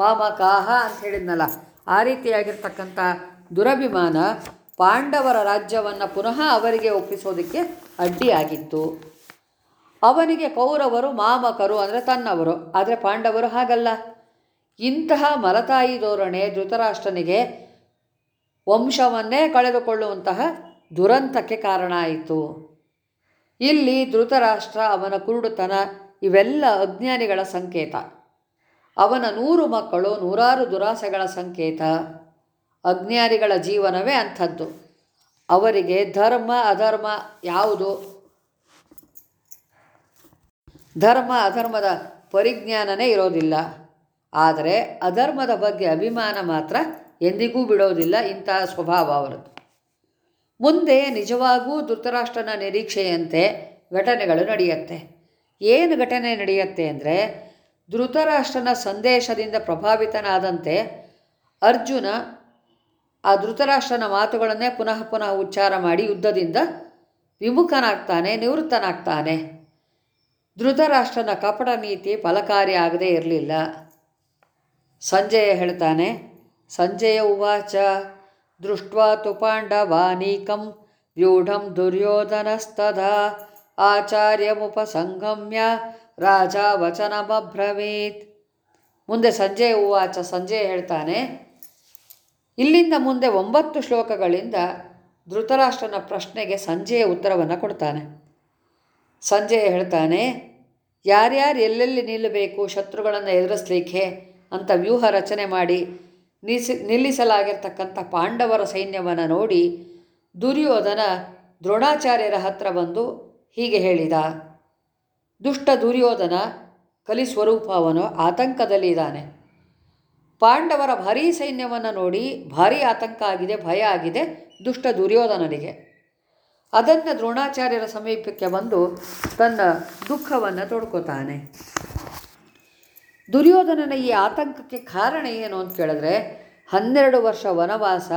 ಮಾಮ, ಕಾಹ ಅಂತ ಹೇಳಿದ್ನಲ್ಲ, ಆ ರೀತಿಯಾಗಿರ್ತಕ್ಕಂಥ ದುರಭಿಮಾನ ಪಾಂಡವರ ರಾಜ್ಯವನ್ನು ಪುನಃ ಅವರಿಗೆ ಒಪ್ಪಿಸೋದಕ್ಕೆ ಅಡ್ಡಿಯಾಗಿತ್ತು ಅವನಿಗೆ ಕೌರವರು, ಮಾಮಕರು ಅಂದರೆ ತನ್ನವರು, ಆದರೆ ಪಾಂಡವರು ಹಾಗಲ್ಲ. ಇಂತಹ ಮಲತಾಯಿ ಧೋರಣೆ ಧೃತರಾಷ್ಟ್ರನಿಗೆ ವಂಶವನ್ನೇ ಕಳೆದುಕೊಳ್ಳುವಂತಹ ದುರಂತಕ್ಕೆ ಕಾರಣ ಆಯಿತು. ಇಲ್ಲಿ ಧೃತರಾಷ್ಟ್ರ, ಅವನ ಕುರುಡುತನ ಇವೆಲ್ಲ ಅಜ್ಞಾನಿಗಳ ಸಂಕೇತ. ಅವನ ನೂರು ಮಕ್ಕಳು ನೂರಾರು ದುರಾಸೆಗಳ ಸಂಕೇತ. ಅಜ್ಞಾನಿಗಳ ಜೀವನವೇ ಅಂಥದ್ದು. ಅವರಿಗೆ ಧರ್ಮ, ಅಧರ್ಮ ಯಾವುದು? ಧರ್ಮ, ಅಧರ್ಮದ ಪರಿಜ್ಞಾನನೇ ಇರೋದಿಲ್ಲ. ಆದರೆ ಅಧರ್ಮದ ಬಗ್ಗೆ ಅಭಿಮಾನ ಮಾತ್ರ ಎಂದಿಗೂ ಬಿಡೋದಿಲ್ಲ ಇಂತಹ ಸ್ವಭಾವ ಅವರದ್ದು. ಮುಂದೆ ನಿಜವಾಗೂ ಧೃತರಾಷ್ಟ್ರನ ನಿರೀಕ್ಷೆಯಂತೆ ಘಟನೆಗಳು ನಡೆಯುತ್ತೆ. ಏನು ಘಟನೆ ನಡೆಯುತ್ತೆ ಅಂದರೆ, ಧೃತರಾಷ್ಟ್ರನ ಸಂದೇಶದಿಂದ ಪ್ರಭಾವಿತನಾದಂತೆ ಅರ್ಜುನ ಆ ಧೃತರಾಷ್ಟ್ರನ ಮಾತುಗಳನ್ನೇ ಪುನಃ ಪುನಃ ಉಚ್ಚಾರ ಮಾಡಿ ಯುದ್ಧದಿಂದ ವಿಮುಖನಾಗ್ತಾನೆ, ನಿವೃತ್ತನಾಗ್ತಾನೆ. ಧೃತರಾಷ್ಟ್ರನ ಕಪಟ ನೀತಿ ಫಲಕಾರಿ ಆಗದೇ ಇರಲಿಲ್ಲ. ಸಂಜಯ ಹೇಳ್ತಾನೆ, ಸಂಜಯ ಉವಾಚ. ದೃಷ್ಟ್ವಾ ತು ಪಾಂಡವಾನೀಕಂ ವ್ಯೂಢಂ ದುರ್ಯೋಧನಸ್ತದಾ ಆಚಾರ್ಯಮುಪಸಂಗಮ್ಯ ರಾಜ ವಚನಮಬ್ರವೀತ್ ಮುಂದೆ ಸಂಜೆ ಉವಾಚ, ಸಂಜೆ ಹೇಳ್ತಾನೆ. ಇಲ್ಲಿಂದ ಮುಂದೆ ಒಂಬತ್ತು ಶ್ಲೋಕಗಳಿಂದ ಧೃತರಾಷ್ಟ್ರನ ಪ್ರಶ್ನೆಗೆ ಸಂಜೆಯ ಉತ್ತರವನ್ನು ಕೊಡ್ತಾನೆ. ಸಂಜೆ ಹೇಳ್ತಾನೆ, ಯಾರ್ಯಾರು ಎಲ್ಲೆಲ್ಲಿ ನಿಲ್ಲಬೇಕು, ಶತ್ರುಗಳನ್ನು ಎದುರಿಸಲಿಕ್ಕೆ ಅಂತ ವ್ಯೂಹ ರಚನೆ ಮಾಡಿ ನಿಸಿ, ನಿಲ್ಲಿಸಲಾಗಿರ್ತಕ್ಕಂಥ ಪಾಂಡವರ ಸೈನ್ಯವನ್ನು ನೋಡಿ ದುರ್ಯೋಧನ ದ್ರೋಣಾಚಾರ್ಯರ ಹತ್ರ ಬಂದು ಹೀಗೆ ಹೇಳಿದ, ದುಷ್ಟ ದುರ್ಯೋಧನ ಕಲಿಸ್ವರೂಪ ಅವನು ಆತಂಕದಲ್ಲಿದ್ದಾನೆ. ಪಾಂಡವರ ಭಾರೀ ಸೈನ್ಯವನ್ನು ನೋಡಿ ಭಾರೀ ಆತಂಕ ಆಗಿದೆ, ಭಯ ಆಗಿದೆ ದುಷ್ಟ ದುರ್ಯೋಧನನಿಗೆ. ಅದನ್ನು ದ್ರೋಣಾಚಾರ್ಯರ ಸಮೀಪಕ್ಕೆ ಬಂದು ತನ್ನ ದುಃಖವನ್ನು ತೊಡ್ಕೋತಾನೆ. ದುರ್ಯೋಧನನ ಈ ಆತಂಕಕ್ಕೆ ಕಾರಣ ಏನು ಅಂತ ಕೇಳಿದ್ರೆ, ಹನ್ನೆರಡು ವರ್ಷ ವನವಾಸ,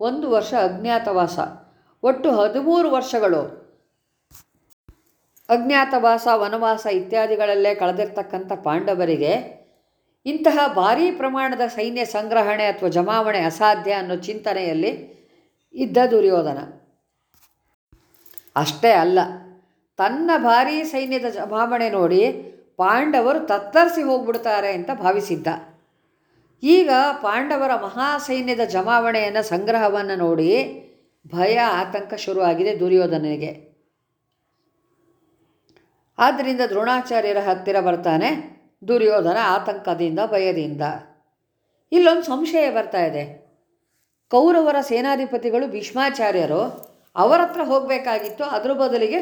ಒಂದು ವರ್ಷ ಅಜ್ಞಾತವಾಸ, ಒಟ್ಟು ಹದಿಮೂರು ವರ್ಷಗಳು. ಅಜ್ಞಾತವಾಸ, ವನವಾಸ ಇತ್ಯಾದಿಗಳಲ್ಲೇ ಕಳೆದಿರ್ತಕ್ಕಂಥ ಪಾಂಡವರಿಗೆ ಇಂತಹ ಭಾರೀ ಪ್ರಮಾಣದ ಸೈನ್ಯ ಸಂಗ್ರಹಣೆ ಅಥವಾ ಜಮಾವಣೆ ಅಸಾಧ್ಯ ಅನ್ನೋ ಚಿಂತನೆಯಲ್ಲಿ ಇದ್ದ ದುರ್ಯೋಧನ. ಅಷ್ಟೇ ಅಲ್ಲ, ತನ್ನ ಭಾರೀ ಸೈನ್ಯದ ಜಮಾವಣೆ ನೋಡಿ ಪಾಂಡವರು ತತ್ತರಿಸಿ ಹೋಗ್ಬಿಡ್ತಾರೆ ಅಂತ ಭಾವಿಸಿದ್ದ. ಈಗ ಪಾಂಡವರ ಮಹಾಸೈನ್ಯದ ಜಮಾವಣೆಯನ್ನು, ಸಂಗ್ರಹವನ್ನು ನೋಡಿ ಭಯ, ಆತಂಕ ಶುರುವಾಗಿದೆ ದುರ್ಯೋಧನನಿಗೆ. ಆದ್ದರಿಂದ ದ್ರೋಣಾಚಾರ್ಯರ ಹತ್ತಿರ ಬರ್ತಾನೆ ದುರ್ಯೋಧನ ಆತಂಕದಿಂದ, ಭಯದಿಂದ. ಇಲ್ಲೊಂದು ಸಂಶಯ ಬರ್ತಾ ಇದೆ. ಕೌರವರ ಸೇನಾಧಿಪತಿಗಳು ಭೀಷ್ಮಾಚಾರ್ಯರು ಅವರ ಹತ್ರ ಹೋಗಬೇಕಾಗಿತ್ತು. ಅದ್ರ ಬದಲಿಗೆ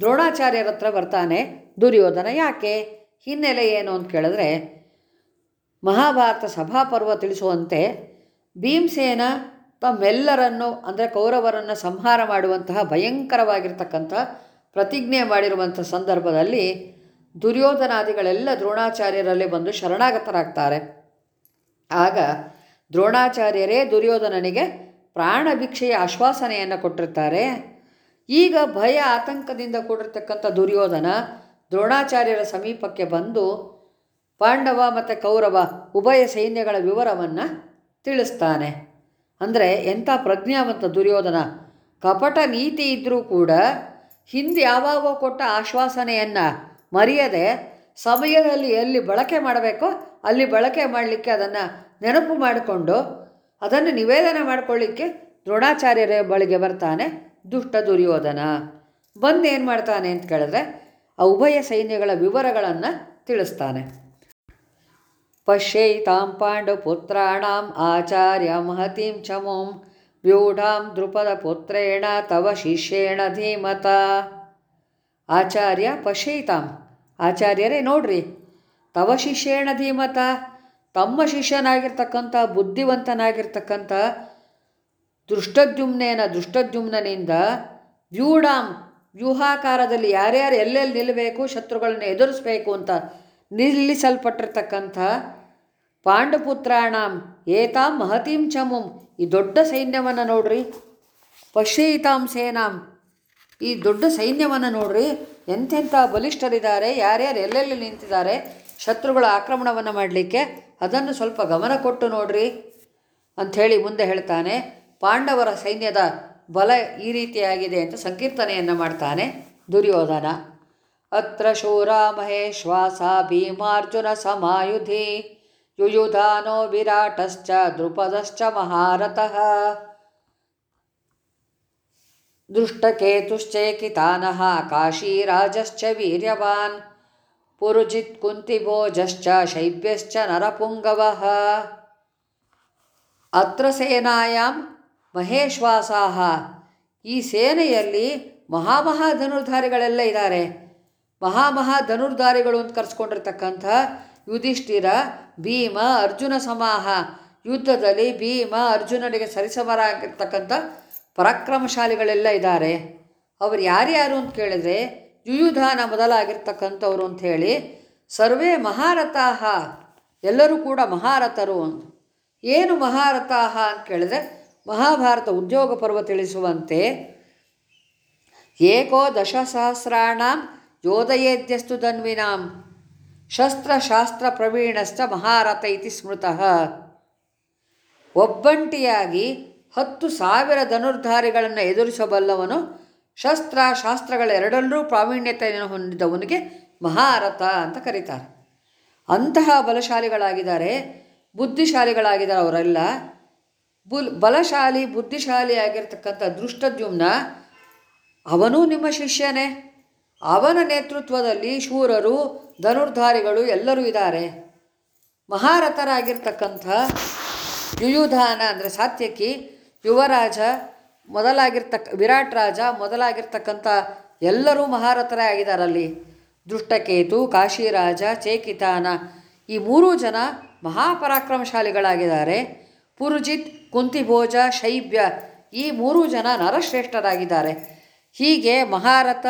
ದ್ರೋಣಾಚಾರ್ಯರ ಹತ್ರ ಬರ್ತಾನೆ ದುರ್ಯೋಧನ. ಯಾಕೆ? ಹಿನ್ನೆಲೆ ಏನು ಅಂತ ಕೇಳಿದ್ರೆ, ಮಹಾಭಾರತ ಸಭಾಪರ್ವ ತಿಳಿಸುವಂತೆ ಭೀಮಸೇನ ತಮ್ಮೆಲ್ಲರನ್ನು, ಅಂದರೆ ಕೌರವರನ್ನು ಸಂಹಾರ ಮಾಡುವಂತಹ ಭಯಂಕರವಾಗಿರ್ತಕ್ಕಂಥ ಪ್ರತಿಜ್ಞೆ ಮಾಡಿರುವಂಥ ಸಂದರ್ಭದಲ್ಲಿ ದುರ್ಯೋಧನಾದಿಗಳೆಲ್ಲ ದ್ರೋಣಾಚಾರ್ಯರಲ್ಲಿ ಬಂದು ಶರಣಾಗತರಾಗ್ತಾರೆ. ಆಗ ದ್ರೋಣಾಚಾರ್ಯರೇ ದುರ್ಯೋಧನನಿಗೆ ಪ್ರಾಣ ಭಿಕ್ಷೆಯ ಆಶ್ವಾಸನೆಯನ್ನು ಕೊಟ್ಟಿರ್ತಾರೆ. ಈಗ ಭಯ ಆತಂಕದಿಂದ ಕೂಡಿರ್ತಕ್ಕಂಥ ದುರ್ಯೋಧನ ದ್ರೋಣಾಚಾರ್ಯರ ಸಮೀಪಕ್ಕೆ ಬಂದು ಪಾಂಡವ ಮತ್ತು ಕೌರವ ಉಭಯ ಸೈನ್ಯಗಳ ವಿವರವನ್ನು ತಿಳಿಸ್ತಾನೆ. ಅಂದರೆ ಎಂಥ ಪ್ರಜ್ಞಾವಂತ ದುರ್ಯೋಧನ? ಕಪಟ ನೀತಿ ಇದ್ದರೂ ಕೂಡ ಹಿಂದೆ ಯಾವಾಗ ಕೊಟ್ಟ ಆಶ್ವಾಸನೆಯನ್ನು ಮರೆಯದೆ ಸಮಯದಲ್ಲಿ ಎಲ್ಲಿ ಬಳಕೆ ಮಾಡಬೇಕೋ ಅಲ್ಲಿ ಬಳಕೆ ಮಾಡಲಿಕ್ಕೆ ಅದನ್ನು ನೆನಪು ಮಾಡಿಕೊಂಡು ಅದನ್ನು ನಿವೇದನೆ ಮಾಡಿಕೊಳ್ಳಿಕ್ಕೆ ದ್ರೋಣಾಚಾರ್ಯರ ಬಳಿಗೆ ಬರ್ತಾನೆ ದುಷ್ಟ ದುರ್ಯೋಧನ. ಬಂದು ಏನು ಮಾಡ್ತಾನೆ ಅಂತ ಕೇಳಿದ್ರೆ ಉಭಯ ಸೈನ್ಯಗಳ ವಿವರಗಳನ್ನು ತಿಳಿಸ್ತಾನೆ. ಪಶ್ಯೈತಾಂ ಪಾಂಡುಪುತ್ರಾಣಾಂ ಆಚಾರ್ಯ ಮಹತೀಂ ಚಮೋಂ ವ್ಯೂಢಾಂ ದೃಪದ ಪುತ್ರೇಣ ತವ ಶಿಷ್ಯೇಣ ಧೀಮತ. ಆಚಾರ್ಯ ಪಶ್ಯೈತಾಂ. ಆಚಾರ್ಯರೇ ನೋಡ್ರಿ, ತವ ಶಿಷ್ಯೇಣ ಧೀಮತ, ತಮ್ಮ ಶಿಷ್ಯನಾಗಿರ್ತಕ್ಕಂಥ, ಬುದ್ಧಿವಂತನಾಗಿರ್ತಕ್ಕಂಥ ದೃಷ್ಟದ್ಯುಮ್ನೇನ ದೃಷ್ಟದ್ಯುಮ್ನಿಂದ ವ್ಯೂಢಾಂ ವ್ಯೂಹಾಕಾರದಲ್ಲಿ ಯಾರ್ಯಾರು ಎಲ್ಲೆಲ್ಲಿ ನಿಲ್ಲಬೇಕು, ಶತ್ರುಗಳನ್ನು ಎದುರಿಸಬೇಕು ಅಂತ ನಿಲ್ಲಿಸಲ್ಪಟ್ಟಿರ್ತಕ್ಕಂಥ ಪಾಂಡುಪುತ್ರಾಣಾಂ ಏತಾಂ ಮಹತೀಂ ಚಮುಂ. ಈ ದೊಡ್ಡ ಸೈನ್ಯವನ್ನು ನೋಡ್ರಿ. ಪಶ್ಯೈತಾಂ ಸೇನಾಂ. ಈ ದೊಡ್ಡ ಸೈನ್ಯವನ್ನು ನೋಡ್ರಿ. ಎಂತೆಂಥ ಬಲಿಷ್ಠರಿದ್ದಾರೆ, ಯಾರ್ಯಾರು ಎಲ್ಲೆಲ್ಲಿ ನಿಂತಿದ್ದಾರೆ, ಶತ್ರುಗಳ ಆಕ್ರಮಣವನ್ನು ಮಾಡಲಿಕ್ಕೆ. ಅದನ್ನು ಸ್ವಲ್ಪ ಗಮನ ಕೊಟ್ಟು ನೋಡ್ರಿ. ಅಂಥೇಳಿ ಮುಂದೆ ಹೇಳ್ತಾನೆ. ಪಾಂಡವರ ಸೈನ್ಯದ ಬಲ ಈ ರೀತಿಯಾಗಿದೆ ಅಂತ ಸಂಕೀರ್ತನೆಯನ್ನು ಮಾಡ್ತಾನೆ ದುರ್ಯೋಧನ. ಅತ್ರ ಶೂರ ಮಹೇಶ್ವಾಸ ಭೀಮಾರ್ಜುನ ಸಮಾಯುಧಿ ಯುಯುಧಾನೋ ವಿರಾಟಶ್ಚ ದೃಪದಶ್ಚ ಮಹಾರಥಃ. ದೃಷ್ಟಕೇತುಶ್ಚೇಕಿತಾನಃ ಕಾಶೀರಾಜಶ್ಚ ವೀರ್ಯವಾನ್ ಪುರುಜಿತ್ ಕುಂತಿಭೋಜಶ್ಚ ಶೈಬ್ಯಶ್ಚ ನರಪುಂಗವಃ. ಅತ್ರ ಸೇನಾಯಾಂ ಮಹೇಶ್ವಾಸಾಹ. ಈ ಸೇನೆಯಲ್ಲಿ ಮಹಾಮಹಾ ಧನುರ್ಧಾರಿಗಳೆಲ್ಲ ಇದ್ದಾರೆ ಮಹಾಮಹಾ ಧನುರ್ಧಾರಿಗಳು ಅಂತ ಕರೆಸ್ಕೊಂಡಿರ್ತಕ್ಕಂಥ ಯುಧಿಷ್ಠಿರ, ಭೀಮ, ಅರ್ಜುನ ಸಮಾಹ. ಯುದ್ಧದಲ್ಲಿ ಭೀಮ, ಅರ್ಜುನನಿಗೆ ಸರಿಸಮರಾಗಿರ್ತಕ್ಕಂಥ ಪರಾಕ್ರಮಶಾಲಿಗಳೆಲ್ಲ ಇದ್ದಾರೆ ಅವರು ಯಾರ್ಯಾರು ಅಂತ ಕೇಳಿದ್ರೆ ಯುಯುಧಾನ ಮೊದಲಾಗಿರ್ತಕ್ಕಂಥವ್ರು ಅಂಥೇಳಿ ಸರ್ವೇ ಮಹಾರಥಾಹ. ಎಲ್ಲರೂ ಕೂಡ ಮಹಾರಥರು ಅಂತ ಏನು ಮಹಾರಥಾಹ ಅಂತ ಕೇಳಿದ್ರೆ ಮಹಾಭಾರತ ಉದ್ಯೋಗ ಪರ್ವ ತಿಳಿಸುವಂತೆ ಏಕೋ ದಶಸಹಸ್ರಾಣ ಯೋಧಯೇದ್ಯಸ್ತು ಧನ್ವಿನಾಂ ಶಸ್ತ್ರಶಾಸ್ತ್ರ ಪ್ರವೀಣಶ್ಚ ಮಹಾರಥ ಇತಿ ಸ್ಮೃತಃ. ಒಬ್ಬಂಟಿಯಾಗಿ ಹತ್ತು ಸಾವಿರ ಧನುರ್ಧಾರಿಗಳನ್ನು ಎದುರಿಸಬಲ್ಲವನು ಶಸ್ತ್ರ ಶಾಸ್ತ್ರಗಳೆರಡಲ್ಲೂ ಪ್ರಾವೀಣ್ಯತೆಯನ್ನು ಹೊಂದಿದವನಿಗೆ ಮಹಾರಥ ಅಂತ ಕರೀತಾರೆ. ಅಂತಹ ಬಲಶಾಲಿಗಳಾಗಿದ್ದಾರೆ, ಬುದ್ಧಿಶಾಲಿಗಳಾಗಿದ್ದಾರೆ ಅವರೆಲ್ಲ. ಬುಲ್ ಬಲಶಾಲಿ, ಬುದ್ಧಿಶಾಲಿ ಆಗಿರ್ತಕ್ಕಂಥ ದೃಷ್ಟದ್ಯುಮ್ನ ಅವನೂ ನಿಮ್ಮ ಶಿಷ್ಯನೇ. ಅವನ ನೇತೃತ್ವದಲ್ಲಿ ಶೂರರು, ಧನುರ್ಧಾರಿಗಳು ಎಲ್ಲರೂ ಇದ್ದಾರೆ. ಮಹಾರಥರಾಗಿರ್ತಕ್ಕಂಥ ಯುಯುಧಾನ ಅಂದರೆ ಸಾತ್ಯಕಿ, ಯುವರಾಜ, ಮೊದಲಾಗಿರ್ತಕ್ಕ, ವಿರಾಟ್ ರಾಜ, ಮೊದಲಾಗಿರ್ತಕ್ಕಂಥ ಎಲ್ಲರೂ ಮಹಾರಥರೇ ಆಗಿದ್ದಾರಲ್ಲಿ. ದೃಷ್ಟಕೇತು, ಕಾಶಿರಾಜ, ಚೇಕಿತಾನ ಈ ಮೂರೂ ಜನ ಮಹಾಪರಾಕ್ರಮಶಾಲಿಗಳಾಗಿದ್ದಾರೆ. ಪುರುಜಿತ್ ಕುಂತಿಭೋಜ ಶೈಬ್ಯ ಈ ಮೂರೂ ಜನ ನರಶ್ರೇಷ್ಠರಾಗಿದ್ದಾರೆ. ಹೀಗೆ ಮಹಾರಥ,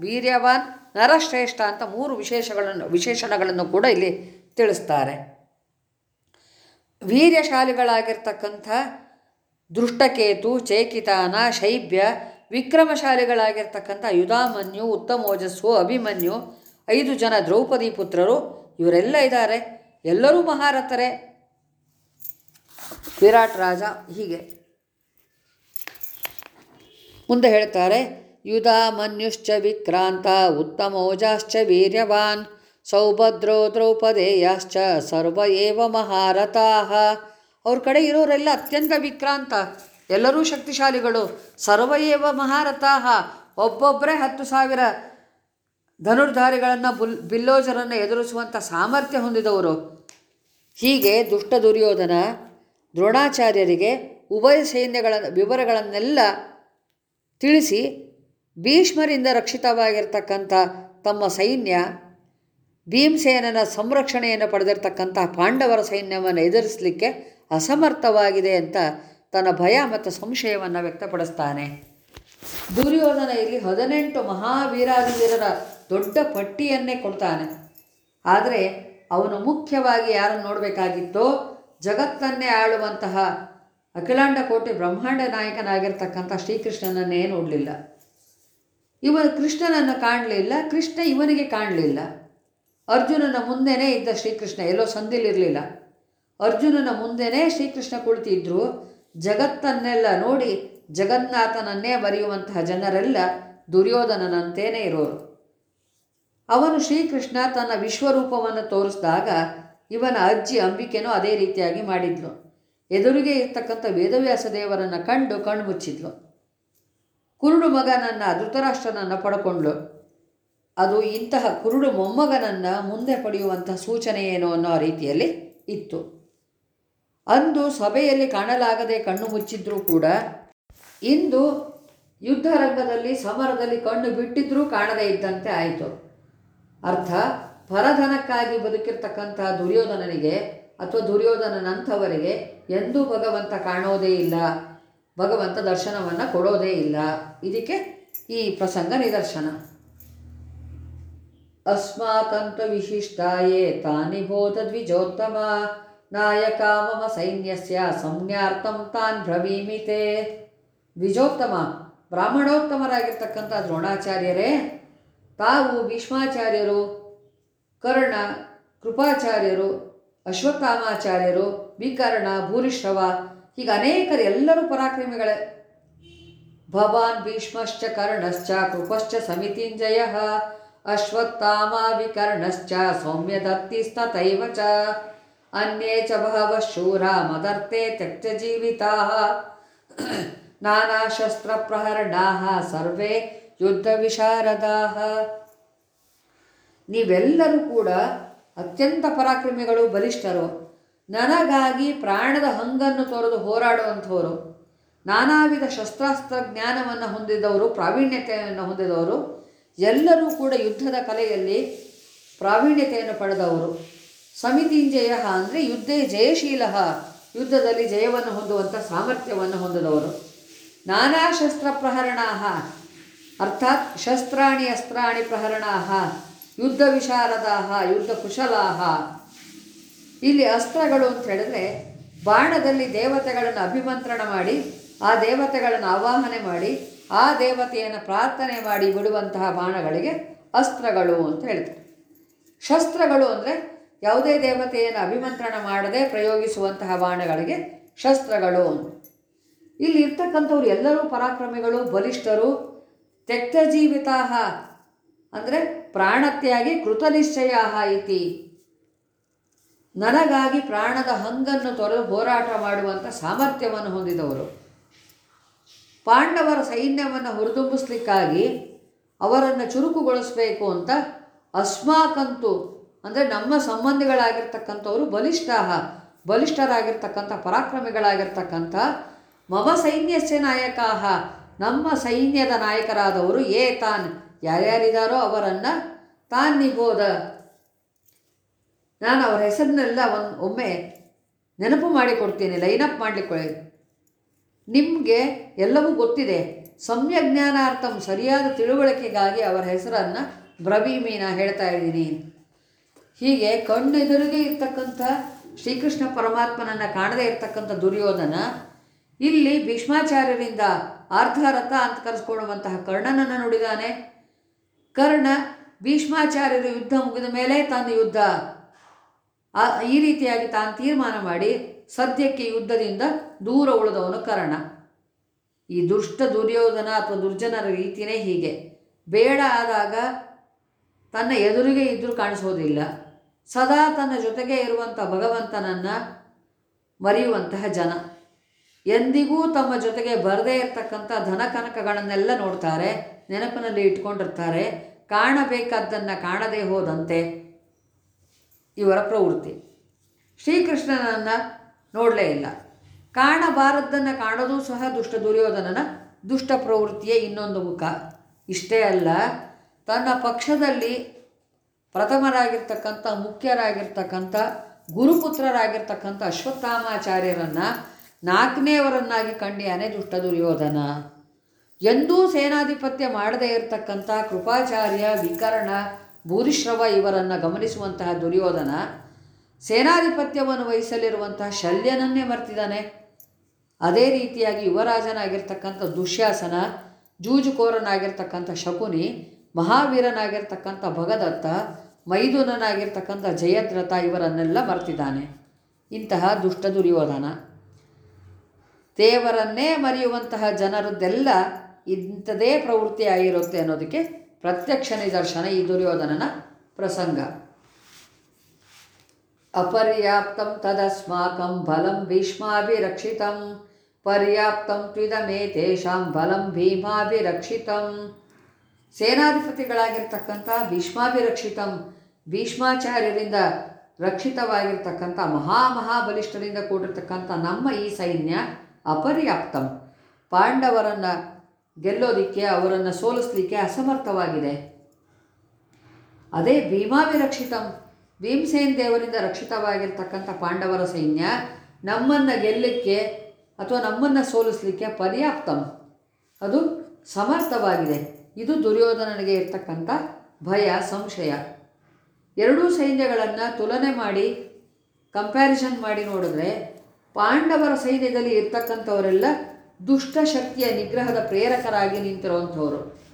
ವೀರ್ಯವಾನ್, ನರಶ್ರೇಷ್ಠ ಅಂತ ಮೂರು ವಿಶೇಷಗಳನ್ನು, ವಿಶೇಷಣಗಳನ್ನು ಕೂಡ ಇಲ್ಲಿ ತಿಳಿಸ್ತಾರೆ. ವೀರ್ಯಶಾಲಿಗಳಾಗಿರ್ತಕ್ಕಂಥ ದೃಷ್ಟಕೇತು ಚೇಕಿತಾನ, ಶೈಬ್ಯ, ವಿಕ್ರಮಶಾಲಿಗಳಾಗಿರ್ತಕ್ಕಂಥ ಯುಧಾಮನ್ಯು, ಉತ್ತಮೋಜಸ್ಸು, ಅಭಿಮನ್ಯು, ಐದು ಜನ ದ್ರೌಪದಿ ಪುತ್ರರು, ಇವರೆಲ್ಲ ಇದ್ದಾರೆ. ಎಲ್ಲರೂ ಮಹಾರಥರೇ. ವಿರಾಟ್ ರಾಜ ಹೀಗೆ. ಮುಂದೆ ಹೇಳ್ತಾರೆ ಯುಧಾಮನ್ಯುಶ್ಚ ವಿಕ್ರಾಂತ ಉತ್ತಮೋಜಾಶ್ಚ ವೀರ್ಯವಾನ್, ಸೌಭದ್ರೋ ದ್ರೌಪದೇಯಾಶ್ಚ ಸರ್ವ ಏವ ಮಹಾರಥಾಃ. ಅವ್ರ ಕಡೆ ಇರೋರೆಲ್ಲ ಅತ್ಯಂತ ವಿಕ್ರಾಂತ. ಎಲ್ಲರೂ ಶಕ್ತಿಶಾಲಿಗಳು, ಸರ್ವ ಏವ ಮಹಾರಥಾಃ. ಒಬ್ಬೊಬ್ಬರೇ ಹತ್ತು ಸಾವಿರ ಧನುರ್ಧಾರಿಗಳನ್ನು ಬುಲ್ ಬಿಲ್ಲೋಜರನ್ನು ಎದುರಿಸುವಂಥ ಸಾಮರ್ಥ್ಯ ಹೊಂದಿದವರು. ಹೀಗೆ ದುಷ್ಟ ದುರ್ಯೋಧನ ದ್ರೋಣಾಚಾರ್ಯರಿಗೆ ಉಭಯ ಸೈನ್ಯಗಳ ವಿವರಗಳನ್ನೆಲ್ಲ ತಿಳಿಸಿ ಭೀಷ್ಮರಿಂದ ರಕ್ಷಿತವಾಗಿರ್ತಕ್ಕಂಥ ತಮ್ಮ ಸೈನ್ಯ, ಭೀಮಸೇನನ ಸಂರಕ್ಷಣೆಯನ್ನು ಪಡೆದಿರ್ತಕ್ಕಂಥ ಪಾಂಡವರ ಸೈನ್ಯವನ್ನು ಎದುರಿಸಲಿಕ್ಕೆ ಅಸಮರ್ಥವಾಗಿದೆ ಅಂತ ತನ್ನ ಭಯ ಮತ್ತು ಸಂಶಯವನ್ನು ವ್ಯಕ್ತಪಡಿಸ್ತಾನೆ. ದುರ್ಯೋಧನ ಇಲ್ಲಿ ಹದಿನೆಂಟು ಮಹಾವೀರಾದಿವೀರರ ದೊಡ್ಡ ಪಟ್ಟಿಯನ್ನೇ ಕೊಡ್ತಾನೆ. ಆದರೆ ಅವನು ಮುಖ್ಯವಾಗಿ ಯಾರನ್ನು ನೋಡಬೇಕಾಗಿತ್ತೋ ಜಗತ್ತನ್ನೇ ಆಳುವಂತಹ ಅಖಿಲಾಂಡ ಕೋಟೆ ಬ್ರಹ್ಮಾಂಡ ನಾಯಕನಾಗಿರ್ತಕ್ಕಂಥ ಶ್ರೀಕೃಷ್ಣನನ್ನೇ ನೋಡಲಿಲ್ಲ. ಇವನು ಕೃಷ್ಣನನ್ನು ಕಾಣಲಿಲ್ಲ, ಕೃಷ್ಣ ಇವನಿಗೆ ಕಾಣಲಿಲ್ಲ. ಅರ್ಜುನನ ಮುಂದೆನೇ ಇದ್ದ ಶ್ರೀಕೃಷ್ಣ, ಎಲ್ಲೋ ಸಂದಿಲಿರಲಿಲ್ಲ. ಅರ್ಜುನನ ಮುಂದೆನೇ ಶ್ರೀಕೃಷ್ಣ ಕುಳಿತಿದ್ರು. ಜಗತ್ತನ್ನೆಲ್ಲ ನೋಡಿ ಜಗನ್ನಾಥನನ್ನೇ ಬರೆಯುವಂತಹ ಜನರೆಲ್ಲ ದುರ್ಯೋಧನನಂತೇನೇ ಇರೋರು. ಅವನು ಶ್ರೀಕೃಷ್ಣ ತನ್ನ ವಿಶ್ವರೂಪವನ್ನು ತೋರಿಸಿದಾಗ ಇವನ ಅಜ್ಜಿ ಅಂಬಿಕೆನೂ ಅದೇ ರೀತಿಯಾಗಿ ಮಾಡಿದ್ಲು. ಎದುರಿಗೆ ಇರ್ತಕ್ಕಂಥ ವೇದವ್ಯಾಸ ದೇವರನ್ನು ಕಂಡು ಕಣ್ಣು ಮುಚ್ಚಿದ್ಲು. ಕುರುಡು ಮಗನನ್ನು ಧೃತರಾಷ್ಟ್ರನನ್ನು ಪಡ್ಕೊಂಡ್ಳು. ಅದು ಇಂತಹ ಕುರುಡು ಮೊಮ್ಮಗನನ್ನು ಮುಂದೆ ಪಡೆಯುವಂತಹ ಸೂಚನೆ ಏನು ಅನ್ನೋ ರೀತಿಯಲ್ಲಿ ಇತ್ತು. ಅಂದು ಸಭೆಯಲ್ಲಿ ಕಾಣಲಾಗದೆ ಕಣ್ಣು ಮುಚ್ಚಿದ್ರೂ ಕೂಡ ಇಂದು ಯುದ್ಧರಂಗದಲ್ಲಿ ಸಮರದಲ್ಲಿ ಕಣ್ಣು ಬಿಟ್ಟಿದ್ರೂ ಕಾಣದೇ ಇದ್ದಂತೆ ಆಯಿತು. ಅರ್ಥ? ಪರಧನಕ್ಕಾಗಿ ಬದುಕಿರ್ತಕ್ಕಂತಹ ದುರ್ಯೋಧನನಿಗೆ ಅಥವಾ ದುರ್ಯೋಧನನಂಥವರಿಗೆ ಎಂದೂ ಭಗವಂತ ಕಾಣೋದೇ ಇಲ್ಲ. ಭಗವಂತ ದರ್ಶನವನ್ನು ಕೊಡೋದೇ ಇಲ್ಲ. ಇದಕ್ಕೆ ಈ ಪ್ರಸಂಗ ನಿದರ್ಶನ. ಅಸ್ಮಾಕಂತ ವಿಶಿಷ್ಟಾಯೇ ತಾನಿ ಬೋಧ ದ್ವಿಜೋತ್ತಮ. ನಾಯಕ ಮಮ ಸೈನ್ಯಸ್ಯ ಸಂಜ್ಞಾರ್ಥಂ ತಾನ್ ಭ್ರವೀಮಿತೆ ದ್ವಿಜೋತ್ತಮ, ಬ್ರಾಹ್ಮಣೋತ್ತಮರಾಗಿರ್ತಕ್ಕಂಥ ದ್ರೋಣಾಚಾರ್ಯರೇ, ತಾವು ಭೀಷ್ಮಾಚಾರ್ಯರು ಕರ್ಣ, ಕೃಪಾಚಾರ್ಯರು, ಅಶ್ವತ್ಥಾಮಾಚಾರ್ಯರು, ವಿಕರ್ಣ ಭೂರಿಶ್ರವ ಹೀಗೆ ಅನೇಕರು ಎಲ್ಲರೂ ಪರಾಕ್ರಮಿಗಳೇ. ಭವಾನ್ ಭೀಷ್ಮಶ್ಚ ಕರ್ಣಶ್ಚ ಕೃಪಶ್ಚ ಸಮಿತಿಂಜಯ, ಅಶ್ವತ್ಥಾಮ ವಿಕರ್ಣಶ್ಚ ಸೌಮ್ಯದತ್ತಿಸ್ತಥೈವ ಚ, ಅನ್ಯೇ ಚ ಬಹವ ಶೂರ ಮದರ್ತೆ ತ್ಯಕ್ತಜೀವಿತಾಃ ನಾನಾ ಶಸ್ತ್ರಪ್ರಹರಣಾಃ ಸರ್ವೇ ಯುದ್ಧ ವಿಶಾರದಾಃ. ನೀವೆಲ್ಲರೂ ಕೂಡ ಅತ್ಯಂತ ಪರಾಕ್ರಮಿಗಳು, ಬಲಿಷ್ಠರು. ನನಗಾಗಿ ಪ್ರಾಣದ ಹಂಗನ್ನು ತೊರೆದು ಹೋರಾಡುವಂಥವರು ನಾನಾ ವಿಧ ಶಸ್ತ್ರಾಸ್ತ್ರ ಜ್ಞಾನವನ್ನು ಹೊಂದಿದವರು, ಪ್ರಾವೀಣ್ಯತೆಯನ್ನು ಹೊಂದಿದವರು, ಎಲ್ಲರೂ ಕೂಡ ಯುದ್ಧದ ಕಲೆಯಲ್ಲಿ ಪ್ರಾವೀಣ್ಯತೆಯನ್ನು ಪಡೆದವರು. ಸಮಿತಿಂಜಯ ಅಂದರೆ ಯುದ್ಧೇ ಜಯಶೀಲ ಯುದ್ಧದಲ್ಲಿ ಜಯವನ್ನು ಹೊಂದುವಂಥ ಸಾಮರ್ಥ್ಯವನ್ನು ಹೊಂದಿದವರು. ನಾನಾ ಶಸ್ತ್ರ ಪ್ರಹರಣಾ ಅರ್ಥಾತ್ ಶಸ್ತ್ರಾಣಿ ಅಸ್ತ್ರಾಣಿ ಪ್ರಹರಣಾ ಯುದ್ಧ ವಿಶಾರದಾಹ ಯುದ್ಧ ಕುಶಲಾಹ ಇಲ್ಲಿ ಅಸ್ತ್ರಗಳು ಅಂತ ಹೇಳಿದ್ರೆ ಬಾಣದಲ್ಲಿ ದೇವತೆಗಳನ್ನು ಅಭಿಮಂತ್ರಣ ಮಾಡಿ, ಆ ದೇವತೆಗಳನ್ನು ಆವಾಹನೆ ಮಾಡಿ, ಆ ದೇವತೆಯನ್ನು ಪ್ರಾರ್ಥನೆ ಮಾಡಿ ಬಿಡುವಂತಹ ಬಾಣಗಳಿಗೆ ಅಸ್ತ್ರಗಳು ಅಂತ ಹೇಳ್ತಾರೆ. ಶಸ್ತ್ರಗಳು ಅಂದರೆ ಯಾವುದೇ ದೇವತೆಯನ್ನು ಅಭಿಮಂತ್ರಣ ಮಾಡದೆ ಪ್ರಯೋಗಿಸುವಂತಹ ಬಾಣಗಳಿಗೆ ಶಸ್ತ್ರಗಳು ಇಲ್ಲಿ ಇರ್ತಕ್ಕಂಥವ್ರು ಎಲ್ಲರೂ ಪರಾಕ್ರಮಿಗಳು, ಬಲಿಷ್ಠರು ತ್ಯಕ್ತಜೀವಿತಾ ಅಂದರೆ ಪ್ರಾಣತ್ಯಾಗಿ ಕೃತನಿಶ್ಚಯ ಇತಿ. ನನಗಾಗಿ ಪ್ರಾಣದ ಹಂಗನ್ನು ತೊರೆದು ಹೋರಾಟ ಮಾಡುವಂಥ ಸಾಮರ್ಥ್ಯವನ್ನು ಹೊಂದಿದವರು. ಪಾಂಡವರ ಸೈನ್ಯವನ್ನು ಹುರಿದುಂಬಿಸ್ಲಿಕ್ಕಾಗಿ ಅವರನ್ನು ಚುರುಕುಗೊಳಿಸಬೇಕು ಅಂತ ಅಸ್ಮಾಕಂತು, ಅಂದರೆ ನಮ್ಮ ಸಂಬಂಧಿಗಳಾಗಿರ್ತಕ್ಕಂಥವರು ಬಲಿಷ್ಠ ಬಲಿಷ್ಠರಾಗಿರ್ತಕ್ಕಂಥ ಪರಾಕ್ರಮಿಗಳಾಗಿರ್ತಕ್ಕಂಥ ಮಮ ಸೈನ್ಯಸ್ಯ ನಾಯಕಾಹ, ನಮ್ಮ ಸೈನ್ಯದ ನಾಯಕರಾದವರು ಏತಾನ್ ತಾನ್ ಯಾರ್ಯಾರಿದ್ದಾರೋ ಅವರನ್ನು ತಾನ್ ನಿಬೋಧ ನಾನು ಅವರ ಹೆಸರನ್ನೆಲ್ಲ ಒಂದು ಒಮ್ಮೆ ನೆನಪು ಮಾಡಿಕೊಡ್ತೀನಿ ಲೈನಪ್ ಮಾಡಲಿಕ್ಕೆ ನಿಮಗೆ ಎಲ್ಲವೂ ಗೊತ್ತಿದೆ. ಸಮ್ಯಜ್ಞಾನಾರ್ಥಂ ಸರಿಯಾದ ತಿಳುವಳಿಕೆಗಾಗಿ ಅವರ ಹೆಸರನ್ನು ಬ್ರವೀಮೀನ ಹೇಳ್ತಾ ಇದ್ದೀನಿ. ಹೀಗೆ ಕಣ್ಣೆದುರಿಗೆ ಇರ್ತಕ್ಕಂಥ ಶ್ರೀಕೃಷ್ಣ ಪರಮಾತ್ಮನನ್ನು ಕಾಣದೇ ಇರ್ತಕ್ಕಂಥ ದುರ್ಯೋಧನ, ಇಲ್ಲಿ ಭೀಷ್ಮಾಚಾರ್ಯರಿಂದ ಆರ್ಧರಥ ಅಂತ ಕರೆಸ್ಕೊಳ್ಳುವಂತಹ ಕರ್ಣನನ್ನು ನುಡಿದಾನೆ. ಕರ್ಣ ಭೀಷ್ಮಾಚಾರ್ಯರು ಯುದ್ಧ ಮುಗಿದ ಮೇಲೆ ತನ್ನ ಯುದ್ಧ ಈ ರೀತಿಯಾಗಿ ತಾನು ತೀರ್ಮಾನ ಮಾಡಿ ಸದ್ಯಕ್ಕೆ ಯುದ್ಧದಿಂದ ದೂರ ಉಳಿದವನು ಕರ್ಣ. ಈ ದುಷ್ಟ ದುರ್ಯೋಧನ ಅಥವಾ ದುರ್ಜನರ ರೀತಿಯೇ ಹೀಗೆ. ಬೇಡ ಆದಾಗ ತನ್ನ ಎದುರಿಗೆ ಇದ್ದರೂ ಕಾಣಿಸೋದಿಲ್ಲ. ಸದಾ ತನ್ನ ಜೊತೆಗೆ ಇರುವಂಥ ಭಗವಂತನನ್ನು ಮರೆಯುವಂತಹ ಜನ. ಎಂದಿಗೂ ತಮ್ಮ ಜೊತೆಗೆ ಬರದೇ ಇರತಕ್ಕಂಥ ಧನ ಕನಕಗಳನ್ನೆಲ್ಲ ನೋಡ್ತಾರೆ. ನೆನಪಿನಲ್ಲಿ ಇಟ್ಕೊಂಡಿರ್ತಾರೆ. ಕಾಣಬೇಕಾದ್ದನ್ನು ಕಾಣದೇ ಹೋದಂತೆ ಇವರ ಪ್ರವೃತ್ತಿ ಶ್ರೀಕೃಷ್ಣನನ್ನು ನೋಡಲೇ ಇಲ್ಲ. ಕಾಣಬಾರದ್ದನ್ನು ಕಾಣೋದು ಸಹ ದುಷ್ಟ ದುರ್ಯೋಧನನ ದುಷ್ಟ ಪ್ರವೃತ್ತಿಯೇ ಇನ್ನೊಂದು ಮುಖ. ಇಷ್ಟೇ ಅಲ್ಲ, ತನ್ನ ಪಕ್ಷದಲ್ಲಿ ಪ್ರಥಮರಾಗಿರ್ತಕ್ಕಂಥ, ಮುಖ್ಯರಾಗಿರ್ತಕ್ಕಂಥ, ಗುರುಪುತ್ರರಾಗಿರ್ತಕ್ಕಂಥ ಅಶ್ವತ್ಥಾಮಾಚಾರ್ಯರನ್ನು ನಾಲ್ಕನೇವರನ್ನಾಗಿ ಕಂಡಿಯಾನೆ ದುಷ್ಟ ದುರ್ಯೋಧನ. ಎಂದೂ ಸೇನಾಧಿಪತ್ಯ ಮಾಡದೇ ಇರತಕ್ಕಂಥ ಕೃಪಾಚಾರ್ಯ ವಿಕರ್ಣ ಭೂರಿಶ್ರವ ಇವರನ್ನು ಗಮನಿಸುವಂತಹ ದುರ್ಯೋಧನ ಸೇನಾಧಿಪತ್ಯವನ್ನು ವಹಿಸಲಿರುವಂತಹ ಶಲ್ಯನನ್ನೇ ಮರ್ತಿದ್ದಾನೆ. ಅದೇ ರೀತಿಯಾಗಿ ಯುವರಾಜನಾಗಿರ್ತಕ್ಕಂಥ ದುಶ್ಯಾಸನ, ಜೂಜುಕೋರನಾಗಿರ್ತಕ್ಕಂಥ ಶಕುನಿ, ಮಹಾವೀರನಾಗಿರ್ತಕ್ಕಂಥ ಭಗದತ್ತ, ಮೈದುನನಾಗಿರ್ತಕ್ಕಂಥ ಜಯದ್ರಥ ಇವರನ್ನೆಲ್ಲ ಮರ್ತಿದ್ದಾನೆ. ಇಂತಹ ದುಷ್ಟ ದುರ್ಯೋಧನ. ದೇವರನ್ನೇ ಮರೆಯುವಂತಹ ಜನರದ್ದೆಲ್ಲ ಇಂಥದೇ ಪ್ರವೃತ್ತಿ ಆಗಿರುತ್ತೆ ಅನ್ನೋದಕ್ಕೆ ಪ್ರತ್ಯಕ್ಷ ನಿದರ್ಶನ ಈ ದುರ್ಯೋಧನನ ಪ್ರಸಂಗ. ಅಪರ್ಯಾಪ್ತಂ ತದಸ್ಮಾಕಂ ಬಲಂ ಭೀಷ್ಮಾಭಿರಕ್ಷಿತಂ. ಪರ್ಯಾಪ್ತಂ ತ್ವಿದಮೇತೇಷಾಂ ಬಲಂ ಭೀಮಾಭಿರಕ್ಷಿತಂ. ಸೇನಾಧಿಪತಿಗಳಾಗಿರ್ತಕ್ಕಂಥ ಭೀಷ್ಮಾಭಿರಕ್ಷಿತಂ ಭೀಷ್ಮಾಚಾರ್ಯರಿಂದ ರಕ್ಷಿತವಾಗಿರ್ತಕ್ಕಂಥ ಮಹಾ ಮಹಾಬಲಿಷ್ಠರಿಂದ ಕೂಡಿರ್ತಕ್ಕಂಥ ನಮ್ಮ ಈ ಸೈನ್ಯ ಅಪರ್ಯಾಪ್ತಂ. ಪಾಂಡವರನ್ನು ಗೆಲ್ಲೋದಿಕ್ಕೆ, ಅವರನ್ನು ಸೋಲಿಸಲಿಕ್ಕೆ ಅಸಮರ್ಥವಾಗಿದೆ. ಅದೇ ಭೀಮಾಭಿರಕ್ಷಿತಂ ಭೀಮಸೇನ್ ದೇವರಿಂದ ರಕ್ಷಿತವಾಗಿರ್ತಕ್ಕಂಥ ಪಾಂಡವರ ಸೈನ್ಯ ನಮ್ಮನ್ನು ಗೆಲ್ಲಕ್ಕೆ ಅಥವಾ ನಮ್ಮನ್ನು ಸೋಲಿಸಲಿಕ್ಕೆ ಪರ್ಯಾಪ್ತಂ. ಅದು ಸಮರ್ಥವಾಗಿದೆ. ಇದು ದುರ್ಯೋಧನನಿಗೆ ಇರ್ತಕ್ಕಂಥ ಭಯ, ಸಂಶಯ. ಎರಡೂ ಸೈನ್ಯಗಳನ್ನು ತುಲನೆ ಮಾಡಿ ಕಂಪ್ಯಾರಿಸನ್ ಮಾಡಿ ನೋಡಿದ್ರೆ ಪಾಂಡವರ ಸೈನ್ಯದಲ್ಲಿ ಇರ್ತಕ್ಕಂಥವರೆಲ್ಲ ದುಷ್ಟ ಶಕ್ತಿಯ ನಿಗ್ರಹದ ಪ್ರೇರಕರಾಗಿ ನಿಂತಿರುವಂಥವರು.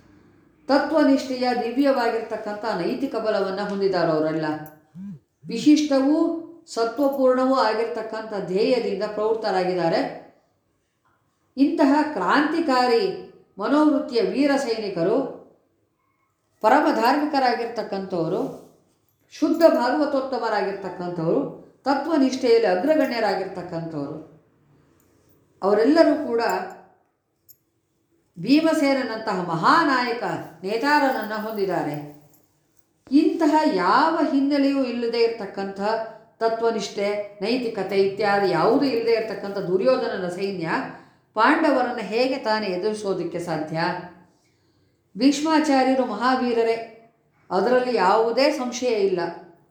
ತತ್ವನಿಷ್ಠೆಯ ದಿವ್ಯವಾಗಿರ್ತಕ್ಕಂಥ ನೈತಿಕ ಬಲವನ್ನು ಹೊಂದಿದ್ದಾರೆ ಅವರೆಲ್ಲ. ವಿಶಿಷ್ಟವೂ ಸತ್ವಪೂರ್ಣವೂ ಆಗಿರ್ತಕ್ಕಂಥ ಧ್ಯೇಯದಿಂದ ಪ್ರವೃತ್ತರಾಗಿದ್ದಾರೆ. ಇಂತಹ ಕ್ರಾಂತಿಕಾರಿ ಮನೋವೃತ್ತಿಯ ವೀರ ಸೈನಿಕರು, ಪರಮ ಧಾರ್ಮಿಕರಾಗಿರ್ತಕ್ಕಂಥವರು, ಶುದ್ಧ ಭಾಗವತೋತ್ತಮರಾಗಿರ್ತಕ್ಕಂಥವರು, ತತ್ವನಿಷ್ಠೆಯಲ್ಲಿ ಅಗ್ರಗಣ್ಯರಾಗಿರ್ತಕ್ಕಂಥವರು. ಅವರೆಲ್ಲರೂ ಕೂಡ ಭೀಮಸೇನಂತಹ ಮಹಾನಾಯಕ ನೇತಾರನನ್ನು ಹೊಂದಿದ್ದಾರೆ. ಇಂತಹ ಯಾವ ಹಿನ್ನೆಲೆಯೂ ಇಲ್ಲದೆ ಇರತಕ್ಕಂಥ ತತ್ವನಿಷ್ಠೆ, ನೈತಿಕತೆ ಇತ್ಯಾದಿ ಯಾವುದೂ ಇಲ್ಲದೆ ಇರತಕ್ಕಂಥ ದುರ್ಯೋಧನನ ಸೈನ್ಯ ಪಾಂಡವರನ್ನು ಹೇಗೆ ತಾನೇ ಎದುರಿಸೋದಕ್ಕೆ ಸಾಧ್ಯ? ಭೀಷ್ಮಾಚಾರ್ಯರು ಮಹಾವೀರರೇ, ಅದರಲ್ಲಿ ಯಾವುದೇ ಸಂಶಯ ಇಲ್ಲ.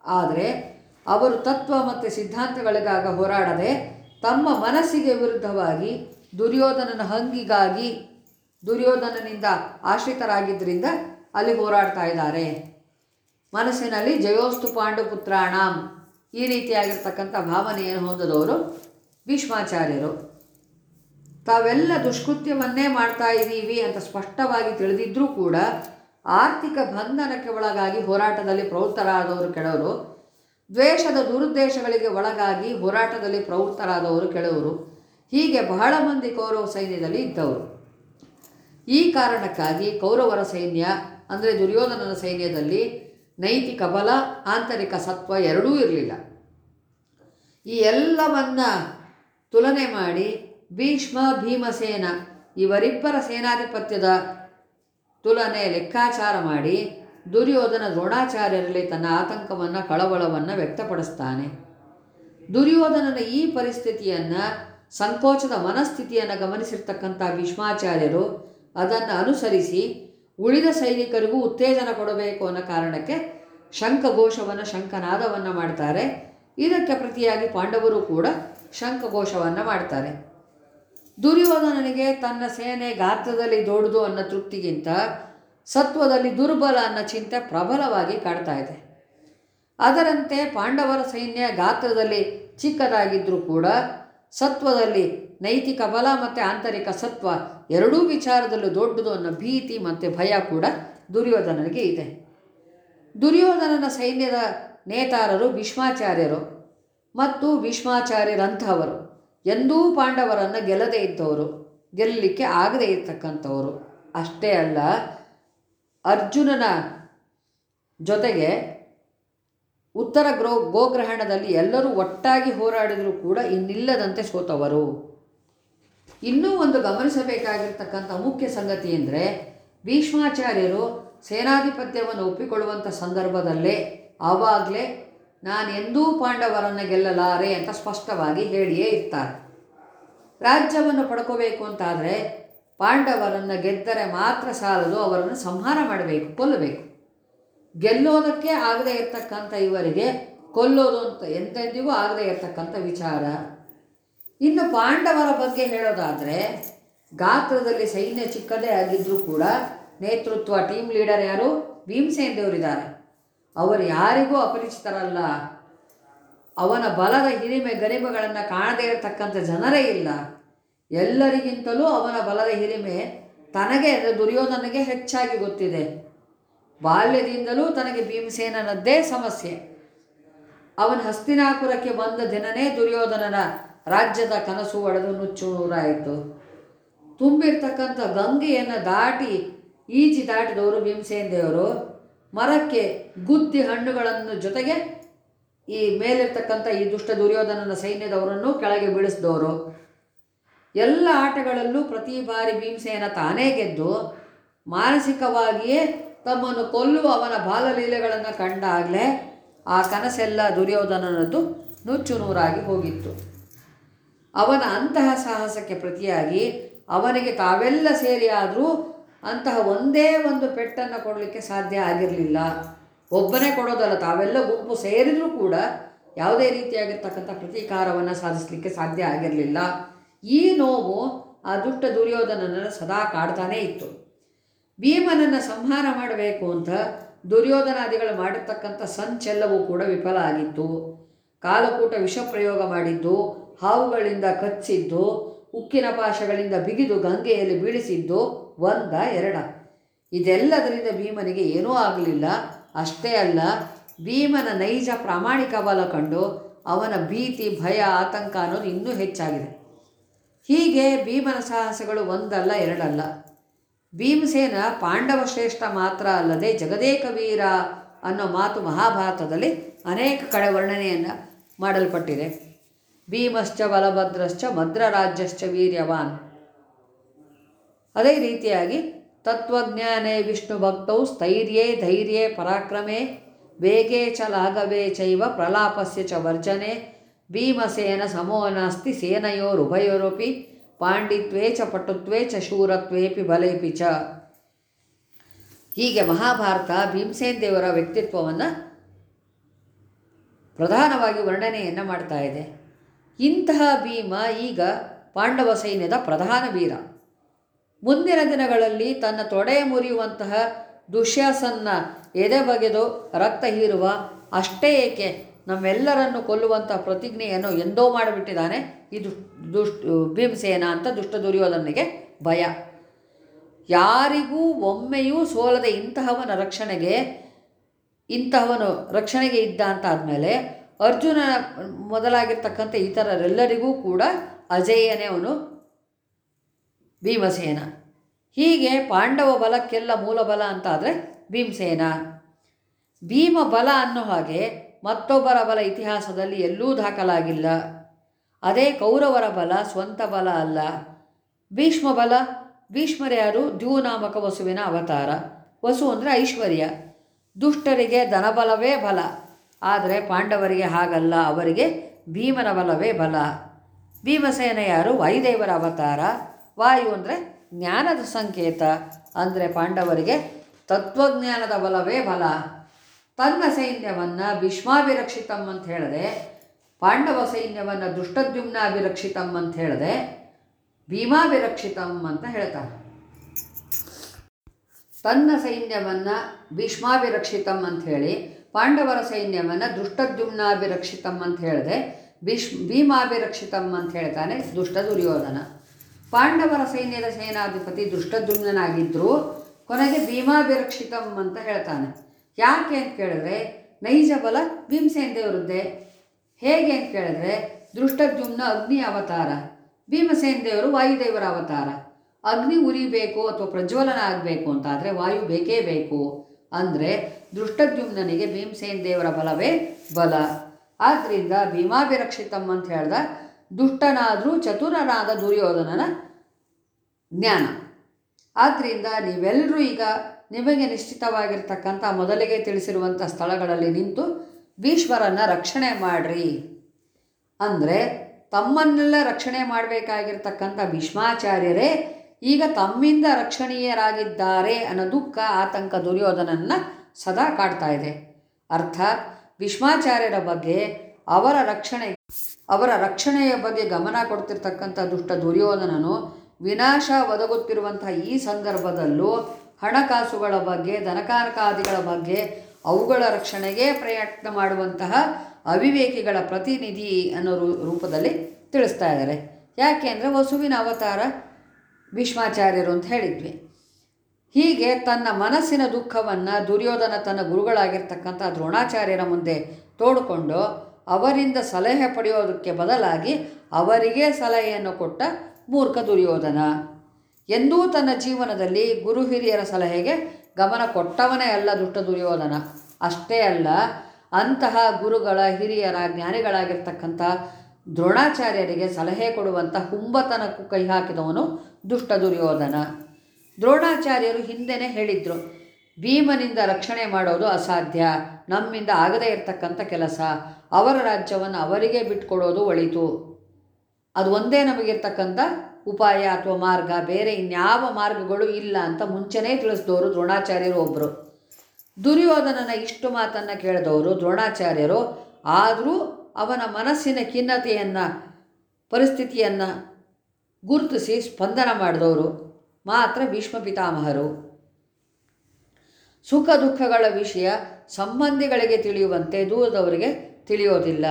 ಆದರೆ ಅವರು ತತ್ವ ಮತ್ತು ಸಿದ್ಧಾಂತಗಳಿಗಾಗ ಹೋರಾಡದೆ ತಮ್ಮ ಮನಸ್ಸಿಗೆ ವಿರುದ್ಧವಾಗಿ ದುರ್ಯೋಧನನ ಹಂಗಿಗಾಗಿ ದುರ್ಯೋಧನನಿಂದ ಆಶ್ರಿತರಾಗಿದ್ದರಿಂದ ಅಲ್ಲಿ ಹೋರಾಡ್ತಾ ಇದ್ದಾರೆ. ಮನಸ್ಸಿನಲ್ಲಿ ಜಯೋಸ್ತು ಪಾಂಡುಪುತ್ರಾಣಾಂ ಈ ರೀತಿಯಾಗಿರ್ತಕ್ಕಂಥ ಭಾವನೆಯನ್ನು ಹೊಂದಿದವರು ಭೀಷ್ಮಾಚಾರ್ಯರು. ತಾವೆಲ್ಲ ದುಷ್ಕೃತ್ಯವನ್ನೇ ಮಾಡ್ತಾ ಇದ್ದೀವಿ ಅಂತ ಸ್ಪಷ್ಟವಾಗಿ ತಿಳಿದಿದ್ದರೂ ಕೂಡ ಆರ್ಥಿಕ ಬಂಧನಕ್ಕೆ ಒಳಗಾಗಿ ಹೋರಾಟದಲ್ಲಿ ಪ್ರವೃತ್ತರಾದವರು ಕೆಲವರು ದ್ವೇಷದ ದುರುದ್ದೇಶಗಳಿಗೆ ಒಳಗಾಗಿ ಹೋರಾಟದಲ್ಲಿ ಪ್ರವೃತ್ತರಾದವರು ಕೆಲವರು, ಹೀಗೆ ಬಹಳ ಮಂದಿ ಕೌರವ ಸೈನ್ಯದಲ್ಲಿ ಇದ್ದವರು. ಈ ಕಾರಣಕ್ಕಾಗಿ ಕೌರವರ ಸೈನ್ಯ, ಅಂದರೆ ದುರ್ಯೋಧನನ ಸೈನ್ಯದಲ್ಲಿ ನೈತಿಕ ಬಲ, ಆಂತರಿಕ ಸತ್ವ ಎರಡೂ ಇರಲಿಲ್ಲ. ಈ ಎಲ್ಲವನ್ನ ತುಲನೆ ಮಾಡಿ ಭೀಷ್ಮ, ಭೀಮಸೇನ, ಇವರಿಬ್ಬರ ಸೇನಾಧಿಪತ್ಯದ ತುಲನೆ ಲೆಕ್ಕಾಚಾರ ಮಾಡಿ ದುರ್ಯೋಧನ ದ್ರೋಣಾಚಾರ್ಯರಲ್ಲಿ ತನ್ನ ಆತಂಕವನ್ನು, ಕಳವಳವನ್ನು ವ್ಯಕ್ತಪಡಿಸ್ತಾನೆ. ದುರ್ಯೋಧನನ ಈ ಪರಿಸ್ಥಿತಿಯನ್ನು, ಸಂಕೋಚದ ಮನಸ್ಥಿತಿಯನ್ನು ಗಮನಿಸಿರ್ತಕ್ಕಂಥ ಭೀಷ್ಮಾಚಾರ್ಯರು ಅದನ್ನು ಅನುಸರಿಸಿ ಉಳಿದ ಸೈನಿಕರಿಗೂ ಉತ್ತೇಜನ ಕೊಡಬೇಕು ಅನ್ನೋ ಕಾರಣಕ್ಕೆ ಶಂಖಘೋಷವನ್ನು, ಶಂಖನಾದವನ್ನು ಮಾಡ್ತಾರೆ. ಇದಕ್ಕೆ ಪ್ರತಿಯಾಗಿ ಪಾಂಡವರು ಕೂಡ ಶಂಖಘೋಷವನ್ನು ಮಾಡ್ತಾರೆ. ದುರ್ಯೋಧನನಿಗೆ ತನ್ನ ಸೇನೆ ಗಾತ್ರದಲ್ಲಿ ದೊಡ್ಡದು ಅನ್ನೋ ತೃಪ್ತಿಗಿಂತ ಸತ್ವದಲ್ಲಿ ದುರ್ಬಲ ಅನ್ನೋ ಚಿಂತೆ ಪ್ರಬಲವಾಗಿ ಕಾಡ್ತಾ ಇದೆ. ಅದರಂತೆ ಪಾಂಡವರ ಸೈನ್ಯ ಗಾತ್ರದಲ್ಲಿ ಚಿಕ್ಕದಾಗಿದ್ದರೂ ಕೂಡ ಸತ್ವದಲ್ಲಿ ನೈತಿಕ ಬಲ ಮತ್ತು ಆಂತರಿಕ ಸತ್ವ ಎರಡೂ ವಿಚಾರದಲ್ಲೂ ದೊಡ್ಡದು ಅನ್ನೋ ಭೀತಿ ಮತ್ತು ಭಯ ಕೂಡ ದುರ್ಯೋಧನನಿಗೆ ಇದೆ. ದುರ್ಯೋಧನನ ಸೈನ್ಯದ ನೇತಾರರು ಭೀಷ್ಮಾಚಾರ್ಯರು ಮತ್ತು ಭೀಷ್ಮಾಚಾರ್ಯರಂಥವರು. ಎಂದೂ ಪಾಂಡವರನ್ನು ಗೆಲ್ಲದೇ ಇದ್ದವರು, ಗೆಲ್ಲಲಿಕ್ಕೆ ಆಗದೇ ಇರತಕ್ಕಂಥವರು. ಅಷ್ಟೇ ಅಲ್ಲ ಅರ್ಜುನನ ಜೊತೆಗೆ ಉತ್ತರ ಗ್ರೋ, ಗೋಗ್ರಹಣದಲ್ಲಿ ಎಲ್ಲರೂ ಒಟ್ಟಾಗಿ ಹೋರಾಡಿದರೂ ಕೂಡ ಇನ್ನಿಲ್ಲದಂತೆ ಸೋತವರು. ಇನ್ನೂ ಒಂದು ಗಮನಿಸಬೇಕಾಗಿರ್ತಕ್ಕಂಥ ಮುಖ್ಯ ಸಂಗತಿ ಎಂದರೆ, ಭೀಷ್ಮಾಚಾರ್ಯರು ಸೇನಾಧಿಪತ್ಯವನ್ನು ಒಪ್ಪಿಕೊಳ್ಳುವಂಥ ಸಂದರ್ಭದಲ್ಲೇ ಆವಾಗಲೇ ನಾನು ಎಂದೂ ಪಾಂಡವರನ್ನು ಗೆಲ್ಲಲಾರೆ ಅಂತ ಸ್ಪಷ್ಟವಾಗಿ ಹೇಳಿಯೇ ಇರ್ತಾರೆ. ರಾಜ್ಯವನ್ನು ಪಡ್ಕೋಬೇಕು ಅಂತಾದರೆ ಪಾಂಡವರನ್ನು ಗೆದ್ದರೆ ಮಾತ್ರ ಸಾಲದು, ಅವರನ್ನು ಸಂಹಾರ ಮಾಡಬೇಕು, ಕೊಲ್ಲಬೇಕು. ಗೆಲ್ಲೋದಕ್ಕೆ ಆಗದೇ ಇರತಕ್ಕಂಥ ಇವರಿಗೆ ಕೊಲ್ಲೋದು ಅಂತ ಎಂತೆಂದಿಗೂ ಆಗದೇ ಇರತಕ್ಕಂಥ ವಿಚಾರ. ಇನ್ನು ಪಾಂಡವರ ಬಗ್ಗೆ ಹೇಳೋದಾದರೆ, ಗಾತ್ರದಲ್ಲಿ ಸೈನ್ಯ ಚಿಕ್ಕದೇ ಆಗಿದ್ದರೂ ಕೂಡ ನೇತೃತ್ವ ಟೀಮ್ ಲೀಡರ್ ಯಾರು? ಭೀಮಸೇನ್ ದೇವರಿದ್ದಾರೆ ಅವರು ಯಾರಿಗೂ ಅಪರಿಚಿತರಲ್ಲ. ಅವನ ಬಲದ ಹಿರಿಮೆ ಗರಿಮೆಗಳನ್ನು ಕಾಣದೇ ಇರತಕ್ಕಂಥ ಜನರೇ ಇಲ್ಲ. ಎಲ್ಲರಿಗಿಂತಲೂ ಅವನ ಬಲದ ಹಿರಿಮೆ ತನಗೆ, ಅಂದರೆ ದುರ್ಯೋಧನಿಗೆ ಹೆಚ್ಚಾಗಿ ಗೊತ್ತಿದೆ. ಬಾಲ್ಯದಿಂದಲೂ ತನಗೆ ಭೀಮಸೇನನದ್ದೇ ಸಮಸ್ಯೆ. ಅವನ ಹಸ್ತಿನಾಪುರಕ್ಕೆ ಬಂದ ದಿನನೇ ದುರ್ಯೋಧನನ ರಾಜ್ಯದ ಕನಸು ಒಡೆದು ನುಚ್ಚು ನೂರಾಯಿತು ತುಂಬಿರ್ತಕ್ಕಂಥ ಗಂಗೆಯನ್ನು ದಾಟಿ, ಈಜಿ ದಾಟಿದವರು ಭೀಮಸೇನ ದೇವರು. ಮರಕ್ಕೆ ಗುದ್ದಿ ಹಣ್ಣುಗಳನ್ನು ಜೊತೆಗೆ ಈ ಮೇಲಿರ್ತಕ್ಕಂಥ ಈ ದುಷ್ಟ ದುರ್ಯೋಧನನ ಸೈನ್ಯದವರನ್ನು ಕೆಳಗೆ ಬೀಳಿಸಿದವರು. ಎಲ್ಲ ಆಟಗಳಲ್ಲೂ ಪ್ರತಿ ಬಾರಿ ಭೀಮಸೇನ ತಾನೇ ಗೆದ್ದು ಮಾನಸಿಕವಾಗಿಯೇ ತಮ್ಮನ್ನು ಕೊಲ್ಲುವ ಅವನ ಬಾಲಲೀಲೆಗಳನ್ನು ಕಂಡಾಗಲೇ ಆ ಕನಸೆಲ್ಲ ದುರ್ಯೋಧನನದ್ದು ನುಚ್ಚು ನೂರಾಗಿ ಹೋಗಿತ್ತು. ಅವನ ಅಂತಹ ಸಾಹಸಕ್ಕೆ ಪ್ರತಿಯಾಗಿ ಅವನಿಗೆ ತಾವೆಲ್ಲ ಸೇರಿ ಆದರೂ ಅಂತಹ ಒಂದೇ ಒಂದು ಪೆಟ್ಟನ್ನು ಕೊಡಲಿಕ್ಕೆ ಸಾಧ್ಯ ಆಗಿರಲಿಲ್ಲ. ಒಬ್ಬನೇ ಕೊಡೋದಲ್ಲ, ತಾವೆಲ್ಲ ಗುಂಪು ಸೇರಿದರೂ ಕೂಡ ಯಾವುದೇ ರೀತಿಯಾಗಿರ್ತಕ್ಕಂಥ ಪ್ರತೀಕಾರವನ್ನು ಸಾಧಿಸಲಿಕ್ಕೆ ಸಾಧ್ಯ ಆಗಿರಲಿಲ್ಲ. ಈ ನೋವು ಆ ದುಷ್ಟ ದುರ್ಯೋಧನನನ್ನು ಸದಾ ಕಾಡ್ತಾನೇ ಇತ್ತು. ಭೀಮನನ್ನು ಸಂಹಾರ ಮಾಡಬೇಕು ಅಂತ ದುರ್ಯೋಧನಾದಿಗಳು ಮಾಡಿರ್ತಕ್ಕಂಥ ಸಂಚೆಲ್ಲವೂ ಕೂಡ ವಿಫಲ ಆಗಿತ್ತು. ಕಾಲಕೂಟ ವಿಷ ಪ್ರಯೋಗ ಮಾಡಿದ್ದು, ಹಾವುಗಳಿಂದ ಕಚ್ಚಿದ್ದು, ಉಕ್ಕಿನ ಪಾಶಗಳಿಂದ ಬಿಗಿದು ಗಂಗೆಯಲ್ಲಿ ಬೀಳಿಸಿದ್ದು ಒಂದ ಎರಡ. ಇದೆಲ್ಲದರಿಂದ ಭೀಮನಿಗೆ ಏನೂ ಆಗಲಿಲ್ಲ. ಅಷ್ಟೇ ಅಲ್ಲ, ಭೀಮನ ನೈಜ ಪ್ರಾಮಾಣಿಕ ಬಲ ಕಂಡು ಅವನ ಭೀತಿ, ಭಯ, ಆತಂಕ ಅನ್ನೋದು ಇನ್ನೂ ಹೆಚ್ಚಾಗಿದೆ. ಹೀಗೆ ಭೀಮನ ಸಾಹಸಗಳು ಒಂದಲ್ಲ ಎರಡಲ್ಲ. ಭೀಮಸೇನ ಪಾಂಡವ ಶ್ರೇಷ್ಠ ಮಾತ್ರ ಅಲ್ಲದೆ ಜಗದೇಕ ವೀರ ಅನ್ನೋ ಮಾತು ಮಹಾಭಾರತದಲ್ಲಿ ಅನೇಕ ಕಡೆ ವರ್ಣನೆಯನ್ನು ಮಾಡಲ್ಪಟ್ಟಿದೆ. ಭೀಮಶ್ಚ ಬಲಭದ್ರಶ್ಚ ಮದ್ರರಾಜ್ಯಶ್ಚ ವೀರ್ಯವಾನ್. ಅದೇ ರೀತಿಯಾಗಿ ತತ್ವಜ್ಞಾನೇ ವಿಷ್ಣು ಭಕ್ತೌ ಸ್ಥೈರ್ಯೇ ಧೈರ್ಯೇ ಪರಾಕ್ರಮೇ, ವೇಗೇ ಚ ಲಾಘವೇ ಚೈವ ಪ್ರಲಾಪಸ್ಯ ಚ ವರ್ಜನೆ ಭೀಮಸೇನ ಸಮೋ ನಾಸ್ತಿ ಸೇನಯೋರುಭಯೋರಪಿ ಪಾಂಡಿತ್ವೇ ಚ ಪಟುತ್ವೇ ಚ ಶೂರತ್ವೇಪಿ ಬಲೇಪಿ ಚ. ಹೀಗೆ ಮಹಾಭಾರತ ಭೀಮಸೇನ್ ದೇವರ ವ್ಯಕ್ತಿತ್ವವನ್ನು ಪ್ರಧಾನವಾಗಿ ವರ್ಣನೆಯನ್ನು ಮಾಡ್ತಾ ಇದೆ. ಇಂತಹ ಭೀಮ ಈಗ ಪಾಂಡವ ಸೈನ್ಯದ ಪ್ರಧಾನ ವೀರ. ಮುಂದಿನ ದಿನಗಳಲ್ಲಿ ತನ್ನ ತೊಡೆ ಮುರಿಯುವಂತಹ ದುಶ್ಯಾಸನ್ನ ಎದೆ ಬಗೆದು ರಕ್ತ ಹೀರುವ ಅಷ್ಟೇ ಏಕೆ ನಮ್ಮೆಲ್ಲರನ್ನು ಕೊಲ್ಲುವಂಥ ಪ್ರತಿಜ್ಞೆಯನ್ನು ಎಂದೋ ಮಾಡಿಬಿಟ್ಟಿದ್ದಾನೆ. ಇದು ದುಷ್ಟ, ಭೀಮಸೇನ ಅಂತ ದುಷ್ಟ ದುರ್ಯೋಧನಿಗೆ ಭಯ. ಯಾರಿಗೂ ಒಮ್ಮೆಯೂ ಸೋಲದೆ ಇಂತಹವನ ರಕ್ಷಣೆಗೆ, ಇಂತಹವನು ರಕ್ಷಣೆಗೆ ಇದ್ದ ಅಂತ ಆದಮೇಲೆ ಅರ್ಜುನ ಮೊದಲಾಗಿರ್ತಕ್ಕಂಥ ಇತರರೆಲ್ಲರಿಗೂ ಕೂಡ ಅಜೇಯನೇ ಅವನು ಭೀಮಸೇನ. ಹೀಗೆ ಪಾಂಡವ ಬಲಕ್ಕೆಲ್ಲ ಮೂಲಬಲ ಅಂತಾದರೆ ಅಂತ ಭೀಮಸೇನ. ಭೀಮ ಬಲ ಅನ್ನೋ ಹಾಗೆ ಮತ್ತೊಬ್ಬರ ಬಲ ಇತಿಹಾಸದಲ್ಲಿ ಎಲ್ಲೂ ದಾಖಲಾಗಿಲ್ಲ. ಅದೇ ಕೌರವರ ಬಲ ಸ್ವಂತ ಬಲ ಅಲ್ಲ. ಭೀಷ್ಮ ಬಲ ಭೀಷ್ಮರ್ಯಾರು ದ್ಯೂನಾಮಕ ವಸುವಿನ ಅವತಾರ. ವಸು ಅಂದರೆ ಐಶ್ವರ್ಯ. ದುಷ್ಟರಿಗೆ ಧನಬಲವೇ ಬಲ. ಆದರೆ ಪಾಂಡವರಿಗೆ ಹಾಗಲ್ಲ. ಅವರಿಗೆ ಭೀಮನ ಬಲವೇ ಬಲ. ಭೀಮಸೇನ ಯಾರು? ವಾಯುದೇವರ ಅವತಾರ. ವಾಯು ಅಂದರೆ ಜ್ಞಾನದ ಸಂಕೇತ. ಅಂದರೆ ಪಾಂಡವರಿಗೆ ತತ್ವಜ್ಞಾನದ ಬಲವೇ ಬಲ. ತನ್ನ ಸೈನ್ಯವನ್ನು ಭೀಷ್ಮಾಭಿರಕ್ಷಿತಂ ಅಂತ ಹೇಳಿದೆ ಪಾಂಡವ ಸೈನ್ಯವನ್ನು ದುಷ್ಟದ್ಯುಮ್ನಾಭಿರಕ್ಷಿತಂ ಅಂತ ಹೇಳಿದೆ ಭೀಮಾಭಿರಕ್ಷಿತಂ ಅಂತ ಹೇಳ್ತಾರೆ. ತನ್ನ ಸೈನ್ಯವನ್ನು ಭೀಷ್ಮಾಭಿರಕ್ಷಿತಂ ಅಂತ ಹೇಳಿ, ಪಾಂಡವರ ಸೈನ್ಯವನ್ನು ದುಷ್ಟದ್ಯುಮ್ನಾಭಿರಕ್ಷಿತಂ ಅಂತ ಹೇಳಿದೆ ಭೀಷ್ ಭೀಮಾಭಿರಕ್ಷಿತಂ ಅಂತ ಹೇಳ್ತಾನೆ ದುಷ್ಟ ದುರ್ಯೋಧನ. ಪಾಂಡವರ ಸೈನ್ಯದ ಸೇನಾಧಿಪತಿ ದುಷ್ಟದ್ಯುಮ್ನಾಗಿದ್ದರೂ ಕೊನೆಗೆ ಭೀಮಾಭಿರಕ್ಷಿತಂ ಅಂತ ಹೇಳ್ತಾನೆ. ಯಾಕೆ ಅಂತ ಕೇಳಿದ್ರೆ ನೈಜ ಬಲ ಭೀಮಸೇನ ದೇವರದ್ದೇ. ಹೇಗೆ ಅಂತ ಕೇಳಿದ್ರೆ ದೃಷ್ಟದ್ಯುಮ್ನ ಅಗ್ನಿ ಅವತಾರ, ಭೀಮಸೇನ ದೇವರು ವಾಯುದೇವರ ಅವತಾರ. ಅಗ್ನಿ ಉರಿಬೇಕು ಅಥವಾ ಪ್ರಜ್ವಲನ ಆಗಬೇಕು ಅಂತಾದರೆ ವಾಯು ಬೇಕೇ ಬೇಕು. ಅಂದರೆ ದೃಷ್ಟದ್ಯುಮ್ನನಿಗೆ ಭೀಮಸೇನ ದೇವರ ಬಲವೇ ಬಲ. ಆದ್ದರಿಂದ ಭೀಮಾಭಿರಕ್ಷಿತಮ್ಮ ಅಂತ ಹೇಳ್ದ ದುಷ್ಟನಾದರೂ ಚತುರನಾದ ದುರ್ಯೋಧನನ ಜ್ಞಾನ. ಆದ್ದರಿಂದ ನೀವೆಲ್ಲರೂ ಈಗ ನಿಮಗೆ ನಿಶ್ಚಿತವಾಗಿರ್ತಕ್ಕಂಥ ಮೊದಲಿಗೆ ತಿಳಿಸಿರುವಂಥ ಸ್ಥಳಗಳಲ್ಲಿ ನಿಂತು ಭೀಶ್ವರನ್ನು ರಕ್ಷಣೆ ಮಾಡಿರಿ. ಅಂದರೆ ತಮ್ಮನ್ನೆಲ್ಲ ರಕ್ಷಣೆ ಮಾಡಬೇಕಾಗಿರ್ತಕ್ಕಂಥ ಭೀಷ್ಮಾಚಾರ್ಯರೇ, ಈಗ ತಮ್ಮಿಂದ ರಕ್ಷಣೀಯರಾಗಿದ್ದಾರೆ ಅನ್ನೋ ದುಃಖ, ಆತಂಕ, ದುರ್ಯೋಧನನ್ನು ಸದಾ ಕಾಡ್ತಾ ಇದೆ. ಅರ್ಥಾತ್ ಭೀಷ್ಮಾಚಾರ್ಯರ ಬಗ್ಗೆ ಅವರ ರಕ್ಷಣೆ, ಅವರ ರಕ್ಷಣೆಯ ಬಗ್ಗೆ ಗಮನ ಕೊಡ್ತಿರ್ತಕ್ಕಂಥ ದುಷ್ಟ ದುರ್ಯೋಧನನು ವಿನಾಶ ಒದಗುತ್ತಿರುವಂಥ ಈ ಸಂದರ್ಭದಲ್ಲೂ ಹಣಕಾಸುಗಳ ಬಗ್ಗೆ, ಧನಕಾರಕಾದಿಗಳ ಬಗ್ಗೆ ಅವುಗಳ ರಕ್ಷಣೆಗೆ ಪ್ರಯತ್ನ ಮಾಡುವಂತಹ ಅವಿವೇಕಿಗಳ ಪ್ರತಿನಿಧಿ ಅನ್ನೋ ರೂಪದಲ್ಲಿ ತಿಳಿಸ್ತಾ ಇದ್ದಾರೆ. ಯಾಕೆ ಅಂದರೆ ವಸುವಿನ ಅವತಾರ ಭೀಷ್ಮಾಚಾರ್ಯರು ಅಂತ ಹೇಳಿದ್ವಿ. ಹೀಗೆ ತನ್ನ ಮನಸ್ಸಿನ ದುಃಖವನ್ನು ದುರ್ಯೋಧನ ತನ್ನ ಗುರುಗಳಾಗಿರ್ತಕ್ಕಂಥ ದ್ರೋಣಾಚಾರ್ಯರ ಮುಂದೆ ತೋಡಿಕೊಂಡು ಅವರಿಂದ ಸಲಹೆ ಪಡೆಯೋದಕ್ಕೆ ಬದಲಾಗಿ ಅವರಿಗೆ ಸಲಹೆಯನ್ನು ಕೊಟ್ಟ ಮೂರ್ಖ ದುರ್ಯೋಧನ. ಎಂದೂ ತನ್ನ ಜೀವನದಲ್ಲಿ ಗುರು ಹಿರಿಯರ ಸಲಹೆಗೆ ಗಮನ ಕೊಟ್ಟವನೇ ಅಲ್ಲ ದುಷ್ಟ ದುರ್ಯೋಧನ. ಅಷ್ಟೇ ಅಲ್ಲ, ಅಂತಹ ಗುರುಗಳ ಹಿರಿಯರ ಜ್ಞಾನಿಗಳಾಗಿರ್ತಕ್ಕಂಥ ದ್ರೋಣಾಚಾರ್ಯರಿಗೆ ಸಲಹೆ ಕೊಡುವಂಥ ಹುಂಬತನಕ್ಕೂ ಕೈ ಹಾಕಿದವನು ದುಷ್ಟ ದುರ್ಯೋಧನ. ದ್ರೋಣಾಚಾರ್ಯರು ಹಿಂದೆನೇ ಹೇಳಿದ್ರು, ಭೀಮನಿಂದ ರಕ್ಷಣೆ ಮಾಡೋದು ಅಸಾಧ್ಯ, ನಮ್ಮಿಂದ ಆಗದೇ ಇರತಕ್ಕಂಥ ಕೆಲಸ, ಅವರ ರಾಜ್ಯವನ್ನು ಅವರಿಗೆ ಬಿಟ್ಕೊಡೋದು ಒಳಿತು. ಅದು ಒಂದೇ ನಮಗಿರ್ತಕ್ಕಂಥ ಉಪಾಯ ಅಥವಾ ಮಾರ್ಗ, ಬೇರೆ ಇನ್ಯಾವ ಮಾರ್ಗಗಳು ಇಲ್ಲ ಅಂತ ಮುಂಚೆನೇ ತಿಳಿಸಿದವರು ದ್ರೋಣಾಚಾರ್ಯರು ಒಬ್ಬರು ದುರ್ಯೋಧನನ ಇಷ್ಟು ಮಾತನ್ನು ಕೇಳಿದವರು ದ್ರೋಣಾಚಾರ್ಯರು, ಆದರೂ ಅವನ ಮನಸ್ಸಿನ ಖಿನ್ನತೆಯನ್ನು, ಪರಿಸ್ಥಿತಿಯನ್ನು ಗುರುತಿಸಿ ಸ್ಪಂದನ ಮಾಡಿದವರು ಮಾತ್ರ ಭೀಷ್ಮ ಪಿತಾಮಹರು. ಸುಖ ದುಃಖಗಳ ವಿಷಯ ಸಂಬಂಧಿಗಳಿಗೆ ತಿಳಿಯುವಂತೆ ದೂರದವರಿಗೆ ತಿಳಿಯೋದಿಲ್ಲ.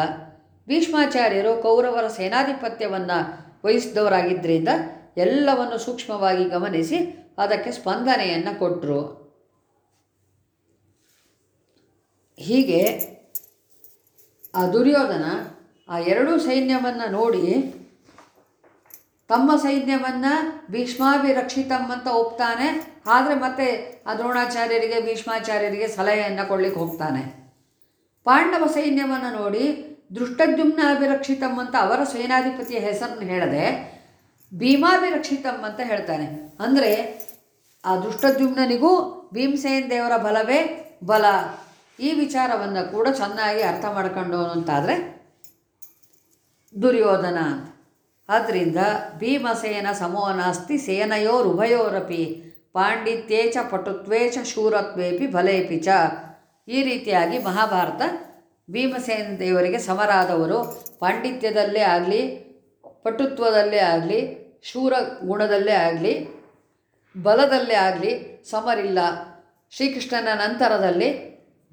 ಭೀಷ್ಮಾಚಾರ್ಯರು ಕೌರವರ ಸೇನಾಧಿಪತ್ಯವನ್ನು ವಹಿಸಿದವರಾಗಿದ್ದರಿಂದ ಎಲ್ಲವನ್ನು ಸೂಕ್ಷ್ಮವಾಗಿ ಗಮನಿಸಿ ಅದಕ್ಕೆ ಸ್ಪಂದನೆಯನ್ನು ಕೊಟ್ಟರು ಹೀಗೆ ಆ ದುರ್ಯೋಧನ ಆ ಎರಡೂ ಸೈನ್ಯವನ್ನು ನೋಡಿ ತಮ್ಮ ಸೈನ್ಯವನ್ನು ಭೀಷ್ಮಾಭಿರಕ್ಷಿತಂ ಅಂತ ಒಪ್ತಾನೆ, ಆದರೆ ಮತ್ತೆ ಆ ದ್ರೋಣಾಚಾರ್ಯರಿಗೆ ಭೀಷ್ಮಾಚಾರ್ಯರಿಗೆ ಸಲಹೆಯನ್ನು ಕೊಡ್ಲಿಕ್ಕೆ ಹೋಗ್ತಾನೆ. ಪಾಂಡವ ಸೈನ್ಯವನ್ನು ನೋಡಿ ದೃಷ್ಟದ್ಯುಮ್ನ ಅಂತ ಅವರ ಸೇನಾಧಿಪತಿಯ ಹೆಸರನ್ನು ಹೇಳದೆ ಭೀಮಾಭಿರಕ್ಷಿತಂ ಅಂತ ಹೇಳ್ತಾನೆ. ಅಂದರೆ ಆ ದೃಷ್ಟದ್ಯುಮ್ನನಿಗೂ ಭೀಮಸೇನ್ ದೇವರ ಬಲವೇ ಬಲ. ಈ ವಿಚಾರವನ್ನು ಕೂಡ ಚೆನ್ನಾಗಿ ಅರ್ಥ ಮಾಡ್ಕೊಂಡು ಅಂತಾದರೆ ದುರ್ಯೋಧನ ಅಂತ. ಆದ್ದರಿಂದ ಭೀಮಸೇನ ಸಮೋ ನಾಸ್ತಿ ಸೇನಯೋರುಭಯೋರಪಿ ಪಾಂಡಿತ್ಯೇ ಚ ಪಟುತ್ವೇ ಚ ಶೂರತ್ವೇಪಿ ಬಲೇಪಿ ಚ. ಈ ರೀತಿಯಾಗಿ ಮಹಾಭಾರತ ಭೀಮಸೇನ ದೇವರಿಗೆ ಸಮರಾದವರು. ಪಾಂಡಿತ್ಯದಲ್ಲೇ ಆಗಲಿ, ಪಟುತ್ವದಲ್ಲೇ ಆಗಲಿ ಶೂರ ಗುಣದಲ್ಲೇ ಆಗಲಿ, ಬಲದಲ್ಲೇ ಆಗಲಿ ಸಮರಿಲ್ಲ. ಶ್ರೀಕೃಷ್ಣನ ನಂತರದಲ್ಲಿ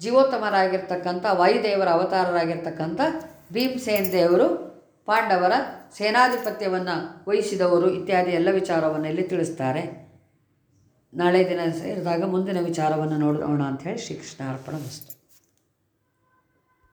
ಜೀವೋತ್ತಮರಾಗಿರ್ತಕ್ಕಂಥ ವಾಯುದೇವರ ಅವತಾರರಾಗಿರ್ತಕ್ಕಂಥ ಭೀಮಸೇನ್ ದೇವರು ಪಾಂಡವರ ಸೇನಾಧಿಪತ್ಯವನ್ನು ವಹಿಸಿದವರು ಇತ್ಯಾದಿ ಎಲ್ಲ ವಿಚಾರವನ್ನು ಇಲ್ಲಿ ತಿಳಿಸ್ತಾರೆ. ನಾಳೆ ದಿನ ಸೇರಿದಾಗ ಮುಂದಿನ ವಿಚಾರವನ್ನು ನೋಡೋಣ ಅಂಥೇಳಿ ಶ್ರೀಕೃಷ್ಣ ಅರ್ಪಣ ವಸ್ತು